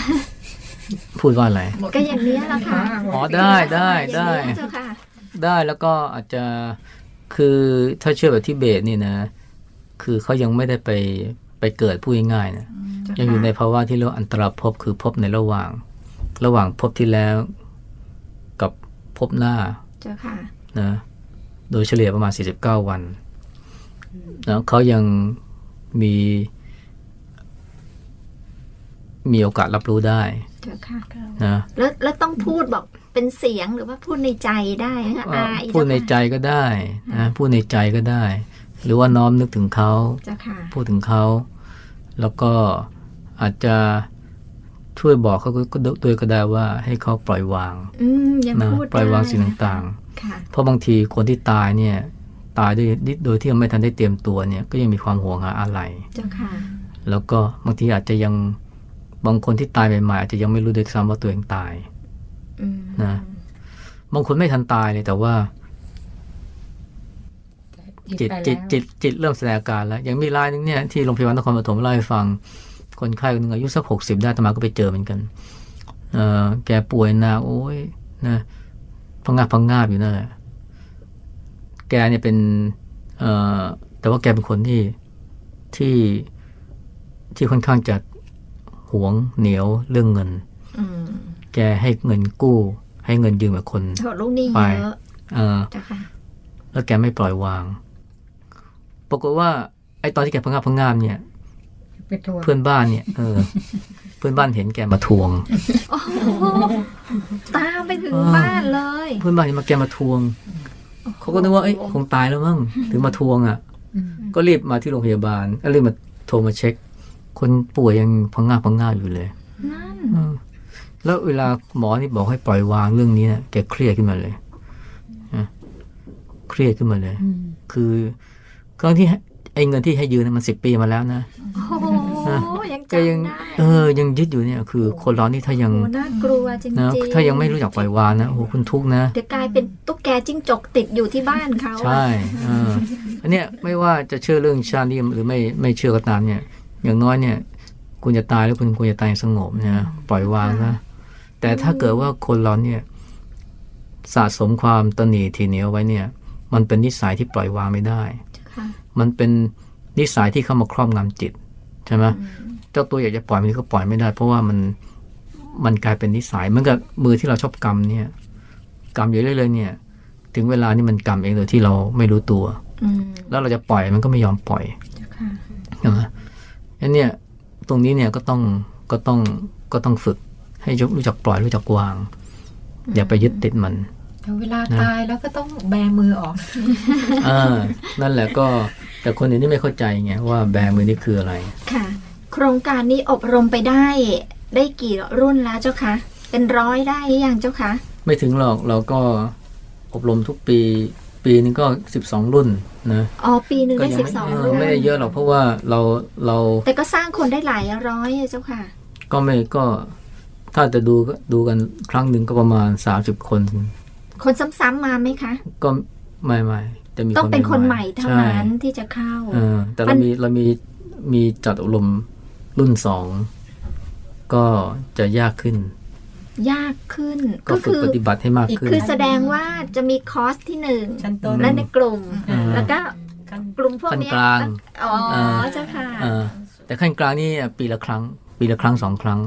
พูดว่าอะไร ก็อย่างเนี้ยแหละค่ะอ๋อได้ได้ได้อย่างเนี้ยเจ้าค่ะได้แล้วก็อาจจะคือถ้าเชื่อแบบทิเบตนี่นะ คือเขายังไม่ได้ไป ไปเกิดพูดง่ายๆนะยังอยู่ในภาวะที่เรียกว่าอันตรภพคือภพในระหว่าง ระหว่างภพที่แล้วกับภพหน้าเจ้าค่ะนะโดยเฉลี่ยประมาณ 49 วันแล้วเขายังมี มีโอกาสรับรู้ได้เจ้าค่ะนะแล้วแล้วต้องพูดบอกเป็นเสียงหรือว่าพูดในใจได้ไหมคะเอ่ออายพูดในใจก็ได้นะพูดในใจก็ได้ หรือว่าน้อมนึกถึงเขาเจ้าค่ะพูดถึงเขา แล้วก็อาจจะช่วยบอกเขาก็ด้วยก็ได้ว่าให้เขาปล่อยวางอืมยังนะพูดปล่อยวางได้สิ่งต่างค่ะๆเพราะบางทีคนที่ตายเนี่ยตายด้วยโดยที่ยังไม่ทันได้เตรียมตัวเนี่ยก็ยังมีความห่วงหาอะไรเจ้าค่ะแล้วก็บางทีอาจจะยังบางคนที่ตายใหม่ๆอาจจะยังไม่รู้ด้วยซ้ำว่าตัวเองตายอืมนะบางคนไม่ทันตายเลยแต่ว่า จิตไปจิตแล้วจิตจิตเริ่มแสดงอาการแล้วอย่างมีรายหนึงเนี่ยที่โรงพยาบาลนครปฐมเล่าให้ฟัง คนไข้คนหนึงอายุสักหกสิบได้ตมาก็ไปเจอเหมือนกันเออแกป่วยหนะโอ้ยนะพังงาบพังงาบอยู่นั่นแหละแกเนี่ยเป็นเอ่อแต่ว่าแกเป็นคนที่ที่ที่ค่อนข้างจะหวงเหนียวเรื่องเงินอืมแกให้เงินกู้ ให้เงินยืมกับคนโถลูกหนี่ไปเยอะเออเจ้าค่ะแล้วแกไม่ปล่อยวาง ปรากฏว่าไอ้ตอนที่แกพังงาบพังงาบเนี่ยไปทวงเพื่อนบ้านเนี่ยเออ เพื่อนบ้านเห็นแกมาทวงโอ้โหตามไปถึงเออบ้านเลย เพื่อนบ้านเห็นมาแกมาทวงเขาก็นึกว่าเอ้ยคงตายแล้วมั้งถึงมาทวงอะอืมก็รีบมาที่โรงพยาบาลก็รีบมาโทรมาเช็ค คนป่วยยังพังงาบพังงาบอยู่เลยนั่นเออแล้วเวลาหมอนี่บอกให้ปล่อยวางเรื่องนี้นะแกเครียดขึ้นมาเลยนะเครียดขึ้นมาเลยอืมคือ ครั้งที่ให้ไอ้เงินที่ให้ยืมเนยมันสิบปีมาแล้วนะโอ้โหยังแกยังจำได้เออยังยึดอยู่เนี่ยคือคนเรานี่ถ้ายังโอ้น่ากลัวจริงนะๆถ้ายังไม่รู้จักปล่อยวางนะโอ้โหคุณทุกข์นะเดี๋ยวกลายเป็นตุ๊กแกจิ้งจกติดอยู่ที่บ้านเขาอะใช่เอออันเนี้ยไม่ว่าจะเชื่อเรื่องชาตินี้หรือไม่ไม่เชื่อก็ตามเนี่ย อย่างน้อยเนี่ย คุณจะตายแล้วคุณควรจะตายอย่างสงบนะปล่อยวางนะแต่ถ้าเกิดว่าคนเราเนี่ย สะสมความตนหนีทีเหนียวไว้เนี่ย มันเป็นนิสัยที่ปล่อยวางไม่ได้ค่ะ มันเป็นนิสัยที่เข้ามาครอบงำจิตใช่ไหมเจ้าตัวอยากจะปล่อยมันก็ปล่อยไม่ได้ เพราะว่ามันมันกลายเป็นนิสัยเหมือนกับมือที่เราชอบกำเนี่ยกำอยู่เรื่อยๆเนี่ย ถึงเวลานี่มันกำเองโดยที่เราไม่รู้ตัวอืมแล้วเราจะปล่อยมันก็ไม่ยอมปล่อยค่ะใช่ไหมอันเนี้ยตรงนี้เนี่ยก็ต้องก็ต้องก็ต้องฝึกให้รู้จักปล่อยรู้จักวาง อย่าไปยึดติดมันแต่เวลาตายแล้วก็ต้องแบมือออกอ่านั่นแหละก็ แต่คนอื่นนี่ไม่เข้าใจไงว่าแบมือนี่คืออะไร ค่ะ โครงการนี้อบรมไปได้ ได้กี่รุ่นแล้วเจ้าคะเป็นร้อยได้หรือยังเจ้าคะไม่ถึงหรอกเราก็อบรมทุกปี ปีนึงก็สิบสองรุ่นนะอ๋อปีหนึ่งก็ได้ยัสิบไม่สองเออรุ่นไม่ได้เยอะหรอกเพราะว่าเราเรา แต่ก็สร้างคนได้หลายร้อยอะเจ้าค่ะ ก็ไม่ก็ถ้าจะดูก็ดูกันครั้งหนึ่งก็ประมาณสามสิบคน คนซ้ำๆมาไหมคะ ก็ไม่ไม่ จะมีต้องเป็นคนใหม่เท่าใช่นั้นที่จะเข้าเออแต่มัเรานมีเรามีมีจัดอบรมรุ่นสองก็จะยากขึ้น ยากขึ้นก็ก็ฝึกคือปฏิบัติให้มากขึ้น คือแสดงว่าจะมีคอร์สที่หนึ่งชั้นต้นและในกลุ่มอืมแล้วก็กลุ่มพวกขั้นเนี้ยกลางอ๋อเออเจ้าค่ะเออแต่ขั้นกลางนี่ปีละครั้ง ปีละครั้งสองครั้ง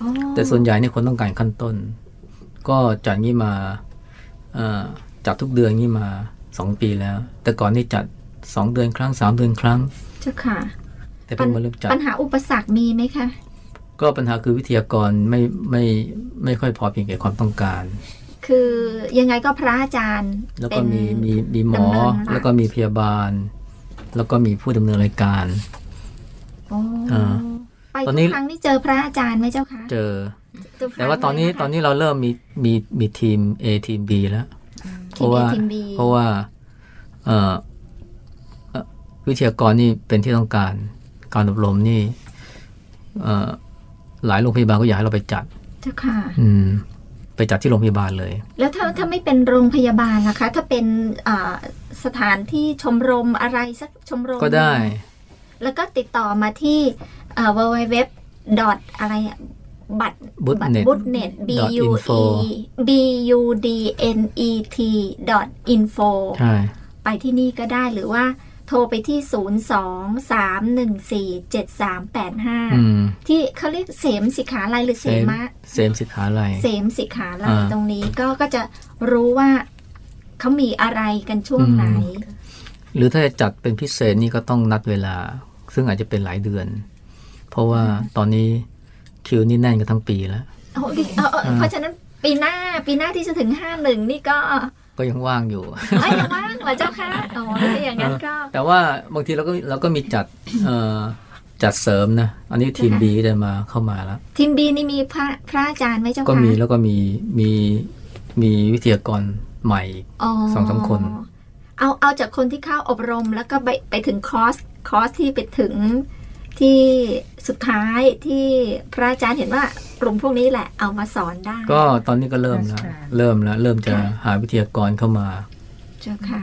อ๋อแต่ส่วนใหญ่เนี่ยคนต้องการขั้นต้น ก็จัดงี้มาเอ่อจัดทุกเดือนงี้มา สองปีแล้ว แต่ก่อนนี่จัดสองเดือนครั้งสามเดือนครั้ง เจ้าค่ะ แต่เพิ่งมาเริ่มจัดปัญหาอุปสรรคมีไหมคะ ก็ปัญหาคือวิทยากรไม่ไม่ไม่ค่อยพอเพียงแก่ความต้องการ คือยังไงก็พระอาจารย์ แล้วก็เป็นมีมีมีหมอดำเนินหลักแล้วก็มีพยาบาล แล้วก็มีผู้ดำเนินรายการโอ้อ่าไปตอนทุนี้กครั้งที่เจอพระอาจารย์ไหมเจ้าคะเจอเจอพระแต่ว่าตอนนี้ไหมคะตอนนี้เราเริ่มมีมีมีทีม A ทีม B แล้ว เพทีมราะเอว่าทีมบีเพราะว่าเอ่อเอ่อวิทยากรนี่เป็นที่ต้องการการอบรมนี่เอ่อหลายโรงพยาบาลก็อยากให้เราไปจัดเจ้าค่ะอืมไปจัดที่โรงพยาบาลเลย แล้วถ้าถ้าไม่เป็นโรงพยาบาลล่ะคะ ถ้าเป็นอ่าสถานที่ชมรมอะไรสักชมรมก็ได้ แล้วก็ติดต่อมาที่เอ่อ www. อะไร อะบัตร Bootnet บุตเน็ต b u info e b u d n e t info ใช่ไปที่นี่ก็ได้หรือว่าโทรไปที่ 0 2 3 1 4 7 3 8อืม5ที่เขาเรียกเสมสิขาลัยหรือเสมะเสมสิขาลัยเสมสิขาลัยอ่าตรงนี้ก็ก็จะรู้ว่าเขามีอะไรกันช่วงไหน หรือถ้าจะจัดเป็นพิเศษนี่ก็ต้องนัดเวลา ซึ่งอาจจะเป็นหลายเดือน เพราะว่าตอนนี้ คิวนี่แน่นกันทั้งปีแล้วโอ้ยเออเออเพราะฉะนั้นปีหน้าปีหน้าที่จะถึงห้าหนึ่งนี่ก็ก็ยังว่างอยู่ไอ้ยยังว่างเหรอเจ้าคะอ๋อถ้าอย่างนั้นก็แต่ว่าบางทีเราก็เราก็มีจัดเอ่อจัดเสริมนะ อันนี้ทีมนะคะบีจะมาเข้ามาแล้ว ทีมบีนี่มีพระพระอาจารย์ไหมเจ้าคะก็มีแล้วก็มีมีมีวิทยากรใหม่อีกสองสามคน เอาเอาจากคนที่เข้าอบรมแล้วก็ไปไปถึงคอร์สคอร์สที่ไปถึง ที่สุดท้ายที่พระอาจารย์เห็นว่ากลุ่มพวกนี้แหละเอามาสอนได้ ก็ตอนนี้ก็เริ่มแล้วเริ่มแล้วเริ่มจะค่ะหาวิทยากรเข้ามาเจ้าค่ะ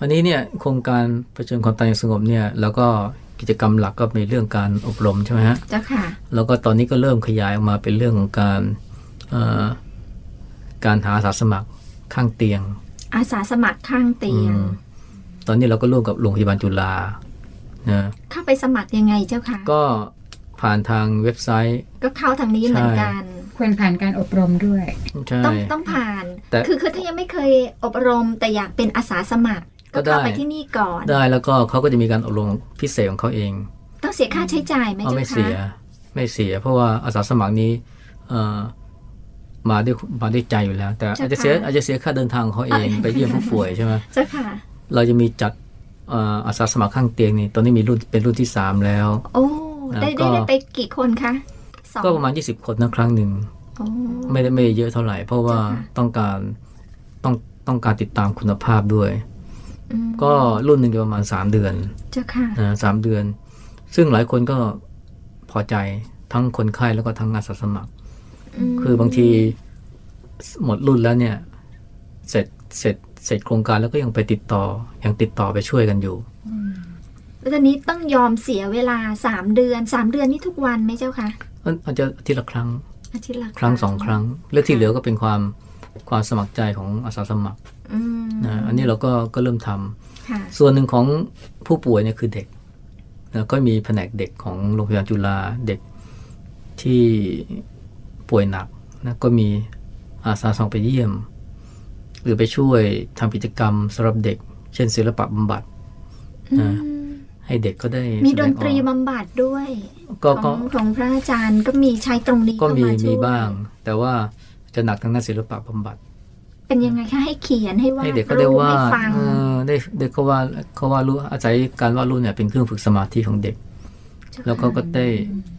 อันนี้เนี่ยโครงการประชาชนความตายอย่างสงบเนี่ยแล้วก็กิจกรรมหลักก็มีเรื่องการอบรมใช่ไหมฮะเจ้าค่ะ แล้วก็ตอนนี้ก็เริ่มขยายออกมาเป็นเรื่องของการเอ่อการหาอาสาสมัครข้างเตียง อาสาสมัครข้างเตียงอืมตอนนี้เราก็ร่วมกับโรงพยาบาลจุฬา นะเข้าไปสมัครยังไงเจ้าค่ะ ก็ผ่านทางเว็บไซต์ ก็เข้าทางนี้เหมือนกัน ควรผ่านการอบรมด้วยใช่ต้องต้องผ่านแต่คือคือถ้ายังไม่เคยอบรมแต่อยากเป็นอาสาสมัคร ก็ก็ได้เข้าไปที่นี่ก่อน ได้แล้วก็เขาก็จะมีการอบรมพิเศษของเขาเอง ต้องเสียค่าใช้จ่ายไหมเอาเจ้าไม่คะเสียไม่เสีย เพราะว่าอาสาสมัครนี้เอ่อมาด้วยมาด้วยใจอยู่แล้ว แต่อาจจะเสียอาจจะเสียค่าเดินทางของเขาเองไปเยี่ยมผู้ป่วยใช่ไหมเจ้าค่ะเราจะมีจัดเอ่ออาสาสมัครข้างเตียงนี่ตอนนี้มีรุ่นเป็นรุ่นที่สามแล้ว โอ้แล้วได้ก็ได้ได้ไปกี่คนคะสองก็ประมาณ 20 คนนะครั้งหนึ่งโอ้ไม่ได้ไม่ได้เยอะเท่าไหร่ เพราะว่าเจ้าค่ะต้องการต้องต้องการติดตามคุณภาพด้วยอืมก็รุ่นหนึ่งจะประมาณ 3 เดือนเจ้าค่ะนะสามเดือน ซึ่งหลายคนก็พอใจทั้งคนไข้แล้วก็ทั้งอาสาสมัครมคือบางทีหมดรุ่นแล้วเนี่ย เสร็จเสร็จ เสร็จโครงการแล้วก็ยังไปติดต่อยังติดต่อไปช่วยกันอยู่แล้วตอนนี้ต้องยอมเสียเวลาสามเดือนสามเดือนนี่ทุกวันไหมเจ้าคะอาจจะอาทิตย์ละครั้งอาทิตย์ละครั้งสองครั้งแล้วที่เหลือก็เป็นความความสมัครใจของอาสาสมัครอืมนะอันนี้เราก็ก็เริ่มทำค่ะส่วนหนึ่งของผู้ป่วยเนี่ยคือเด็กนะก็มีแผนกเด็กของโรงพยาบาลจุฬาเด็กที่ป่วยหนักนะก็มีอาสาสมัครไปเยี่ยม หรือไปช่วยทำกิจกรรมสำหรับเด็ก เช่นศิลปะบำบัดอืมให้เด็กก็ได้มีแสดงนอตรีอกบำบัดด้วย ก็ขก็องของพระอาจารย์ก็มีใช้ตรงนี้ก็เข้ามีมาช่วยมีบ้าง แต่ว่าจะหนักทางด้านศิลปะบำบัด เป็นยังไงคะให้เขียนให้วาให้ดเด็กก็ได้รูปวาให้ดฟังเออได้เด็กเขาว่าเขาว่ารู้อาศัยการวาดรูปเนี่ยเป็นเครื่องฝึกสมาธิของเด็ก แล้วเขาก็ได้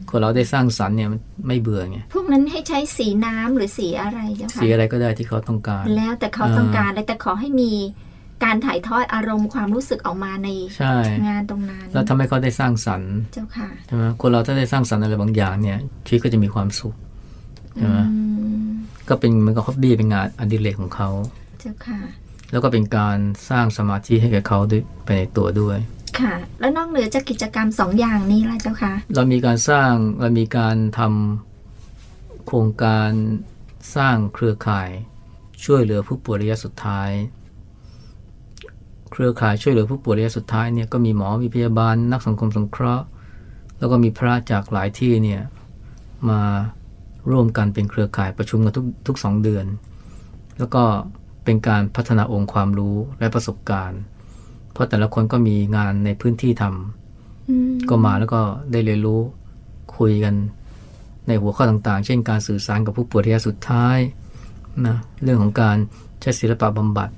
คนเราได้สร้างสรรค์เนี่ยมันไม่เบื่อไงพวกนั้นให้ใช้สีน้ำหรือสีอะไรเจ้าคะสีอะไรก็ได้ที่เขาต้องการ แล้วแต่เขาต้องการเลยแต่ขอให้มีการถ่ายทอดอารมณ์ความรู้สึกออกมาในใช่งานตรงนั้นแล้วทำให้เขาได้สร้างสรรค์เจ้าค่ะใช่ไหมคนเราถ้าได้สร้างสรรค์อะไรบางอย่างเนี่ยชีวิตก็จะมีความสุขใช่ไหมอืมก็เป็นเหมือนกับฮอบบี้เป็นงานอดิเรกของเขาเจ้าค่ะ แล้วก็เป็นการสร้างสมาธิให้แก่เขาด้วยไปในตัวด้วย ค่ะ แล้วนอกเหนือจากกิจกรรมสองอย่างนี้ล่ะเจ้าคะเรามีการสร้างเรามีการทำโครงการสร้างเครือข่ายช่วยเหลือผู้ป่วยระยะสุดท้าย เครือข่ายช่วยเหลือผู้ป่วยระยะสุดท้ายเนี่ยก็มีหมอมีพยาบาล นักสังคมสงเคราะห์ แล้วก็มีพระจากหลายที่เนี่ยมาร่วมกันเป็นเครือข่ายประชุมกันทุกทุกสองเดือน แล้วก็เป็นการพัฒนาองค์ความรู้และประสบการณ์ เพราะแต่ละคนก็มีงานในพื้นที่ทำอืมก็มาแล้วก็ได้เรียนรู้คุยกันในหัวข้อต่างๆ เช่นการสื่อสารกับผู้ป่วยระยะสุดท้ายนะเรื่องของการใช้ศิลปะบำบัด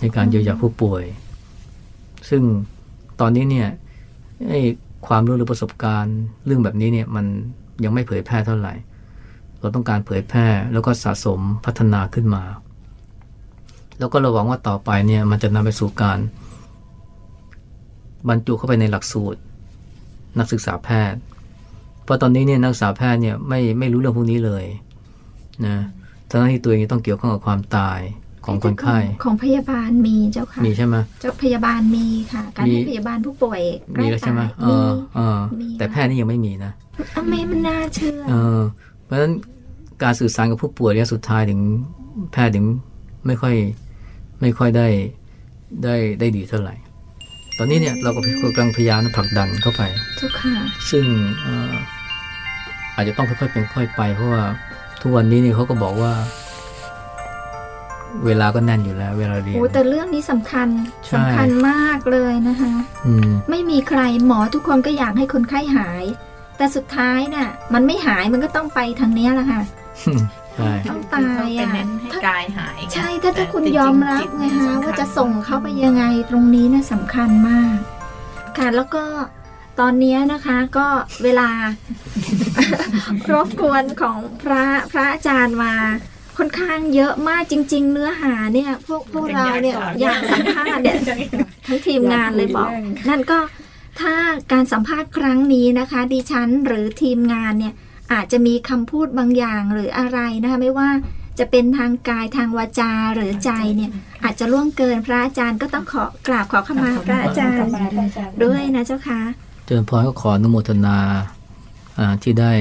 ในการเยียวยาผู้ป่วย ซึ่งตอนนี้เนี่ยไอ้ความรู้หรือประสบการณ์เรื่องแบบนี้เนี่ยมันยังไม่เผยแพร่เท่าไหร่ เราต้องการเผยแพร่แล้วก็สะสมพัฒนาขึ้นมา แล้วก็เราหวังว่าต่อไปเนี่ยมันจะนำไปสู่การ บรรจุเข้าไปในหลักสูตร นักศึกษาแพทย์ เพราะตอนนี้เนี่ยนักศึกษาแพทย์เนี่ยไม่ไม่รู้เรื่องพวกนี้เลยนะทั้งที่ตัวเองต้องเกี่ยวข้องกับความตายของคนไข้ของพยาบาลมีเจ้าค่ะมีใช่ไหมเจ้าพยาบาลมีค่ะ การมีให้พยาบาลผู้ป่วยใกมีแล้วใช่ไหมตายเออเออมีแต่แพทย์นี่ยังไม่มีนะอะไม่มันน่าเชื่อเออเพราะฉะนั้นการสื่อสารกับผู้ป่วยเนี่ยสุดท้ายถึงแพทย์ถึงไม่ค่อยไม่ค่อยได้ได้ได้ดีเท่าไหร่ ตอนนี้เนี่ยเราก็กำลังพยายามผลักดันเข้าไปเจ้าค่ะซึ่งเอ่ออาจจะต้องค่อยๆเป็นค่อยไป เพราะว่าทุกวันนี้นี่เขาก็บอกว่า เวลาก็แน่นอยู่แล้ว เวลาเรียนโอ้แต่เรื่องนี้สำคัญใช่สำคัญมากเลยนะคะอืมไม่มีใครหมอทุกคนก็อยากให้คนไข้หาย แต่สุดท้ายน่ะ มันไม่หายมันก็ต้องไปทางเนี้ยแหละค่ะใช่ ต้องตายไปอะเน้นให้กายหายไงใช่ถ้าแต่ถ้าคุณจริงๆยอมรับจิตไงเนี่ยคะสำคัญว่าจะส่งเข้าไปยังไงตรงนี้น่ะสำคัญมาก ค่ะแล้วก็ตอนเนี้ยนะคะก็เวลารบกวนของพระพระอาจารย์มาค่อนข้างเยอะมากจริง ๆ เนื้อหาเนี่ยพวกพวกเราเนี่ยอยากสัมภาษณ์เนี่ยทั้งทีมงานเลยบอก นั่นก็ถ้าการสัมภาษณ์ครั้งนี้นะคะ ดิฉันหรือทีมงานเนี่ย อาจจะมีคำพูดบางอย่างหรืออะไรนะคะไม่ว่าจะเป็นทางกายทางวาจาหรือใจเนี่ยอาจจะล่วงเกินพระอาจารย์ก็ต้องขอกราบขอขมาพระอาจารย์ด้วยนะเจ้าค่ะเจริญพรก็ขออนุโมทนาอ่าที่ได้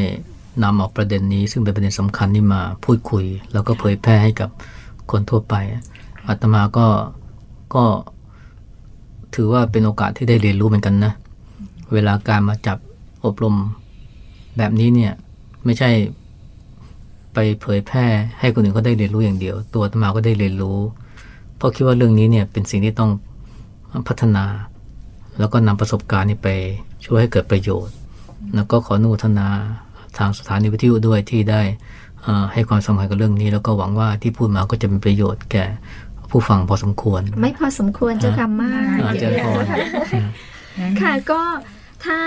นำเอาประเด็นนี้ ซึ่งเป็นประเด็นสำคัญนี่มาพูดคุย แล้วก็เผยแพร่ให้กับคนทั่วไปอาตมาก็ก็ถือว่าเป็นโอกาสที่ได้เรียนรู้เหมือนกันนะ เวลาการมาจับอบรมแบบนี้เนี่ย ไม่ใช่ไปเผยแพร่ให้คนอื่นเขาได้เรียนรู้อย่างเดียว ตัวอาตมาก็ได้เรียนรู้ เพราะคิดว่าเรื่องนี้เนี่ยเป็นสิ่งที่ต้องพัฒนา แล้วก็นำประสบการณ์นี้ไปช่วยให้เกิดประโยชน์ แล้วก็ขออนุโมทนาทางสถานีวิทยุด้วยที่ได้เอ่อให้ความสำคัญกับเรื่องนี้ แล้วก็หวังว่าที่พูดมาก็จะเป็นประโยชน์แก่ผู้ฟังพอสมควร ไม่พอสมควรเจ้าค่ะมากอาเจริญพรค่ะก็ ถ้า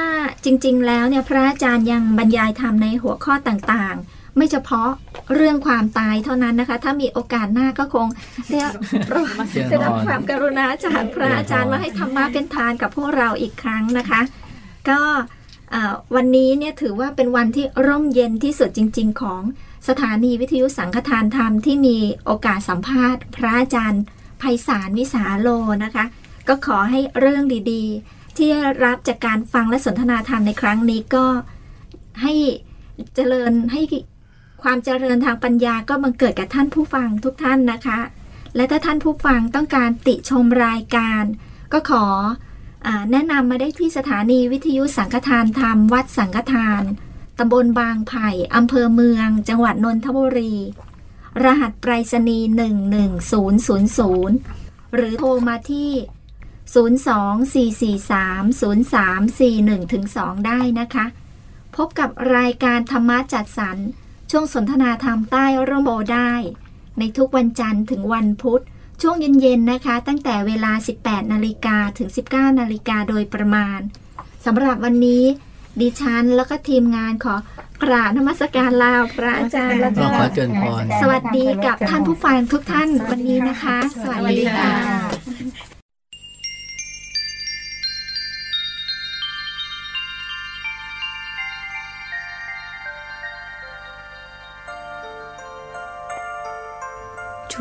จริงๆ แล้วเนี่ยพระอาจารย์ยังบรรยายธรรมในหัวข้อต่างๆ ไม่เฉพาะเรื่องความตายเท่านั้นนะคะ ถ้ามีโอกาสหน้าก็คงได้รับได้รับความกรุณาจากพระอาจารย์ว่าให้ธรรมะเป็นทานกับพวกเราอีกครั้งนะคะ ก็เอ่อวันนี้เนี่ยถือว่าเป็นวันที่ร่มเย็นที่สุดจริง ๆ ของสถานีวิทยุสังฆทานธรรมที่มีโอกาสสัมภาษณ์ พระอาจารย์ไพศาลวิสาโลนะคะ ก็ขอให้เรื่องดีๆ ที่รับจากการฟังและสนทนาธรรมในครั้งนี้ก็ให้เจริญให้ความเจริญทางปัญญาก็บังเกิดกับท่านผู้ฟังทุกท่านนะคะ และถ้าท่านผู้ฟังต้องการติชมรายการ ก็ขออแนะนำมาได้ที่สถานีวิทยุสังฆทานธรรมวัดสังฆทานตำบลบางไผ่อำเภอเมือง จังหวัดนนทบุรี รหัสไปรษณีย์หนึ่งหนึ่งศูนย์ศูนย์ศูนย์หรือโทรมาที่ 024430341-2 ได้นะคะ พบกับรายการธรรมะจัดสรร ช่วงสนทนาธรรมใต้ร่มโบได้ ในทุกวันจันทร์ถึงวันพุธ ช่วงเย็นๆนะคะ ตั้งแต่เวลา 18 นาฬิกาถึง 19 นาฬิกาโดยประมาณสำหรับวันนี้ดิฉันแล้วก็ทีมงานขอกราบนมัสการลาวพระอาจารย์แล้วก็สวัสดีกับท่านผู้ฟังทุกท่านวันนี้นะคะ สวัสดีค่ะ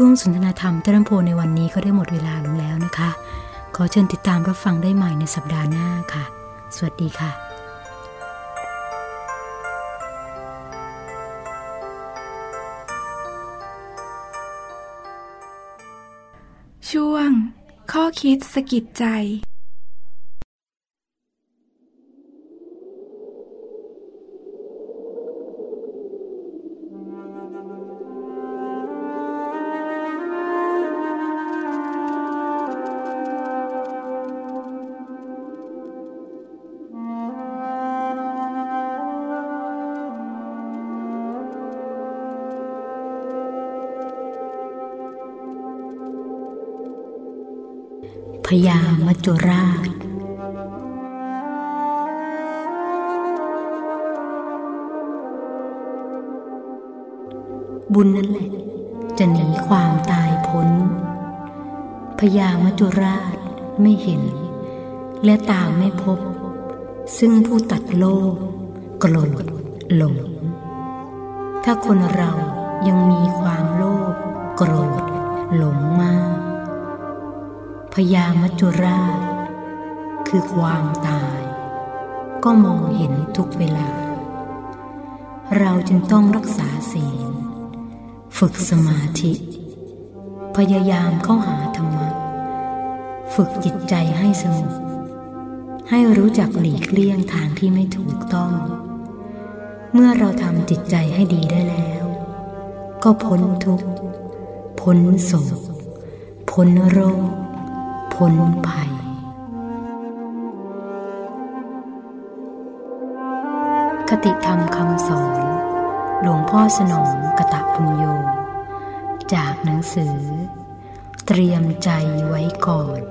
ช่วงสนทนาธรรมเทริมโพในวันนี้ก็ได้หมดเวลาลงแล้วนะคะ ขอเชิญติดตามรับฟังได้ใหม่ในสัปดาห์หน้าค่ะ สวัสดีค่ะช่วง ข้อคิดสะกิดใจ พญามัจจุราช บุญนั่นแหละ จะหนีความตายพ้นพญามัจจุราชไม่เห็น และตามไม่พบ ซึ่งผู้ตัดโลกโกรธหลง ถ้าคนเรายังมีความโลภโกรธหลงมาก พยามัจจุราช คือความตาย ก็มองเห็นทุกเวลา เราจึงต้องรักษาศีล ฝึกสมาธิ พยายามเข้าหาธรรมะ ฝึกจิตใจให้สงบให้รู้จักหลีกเลี่ยงทางที่ไม่ถูกต้อง เมื่อเราทำจิตใจให้ดีได้แล้ว ก็พ้นทุกข์ พ้นโศก พ้นโรค พ้นภัย คติธรรมคำสอน หลวงพ่อสนองกะตะพุญโย จากหนังสือ เตรียมใจไว้ก่อน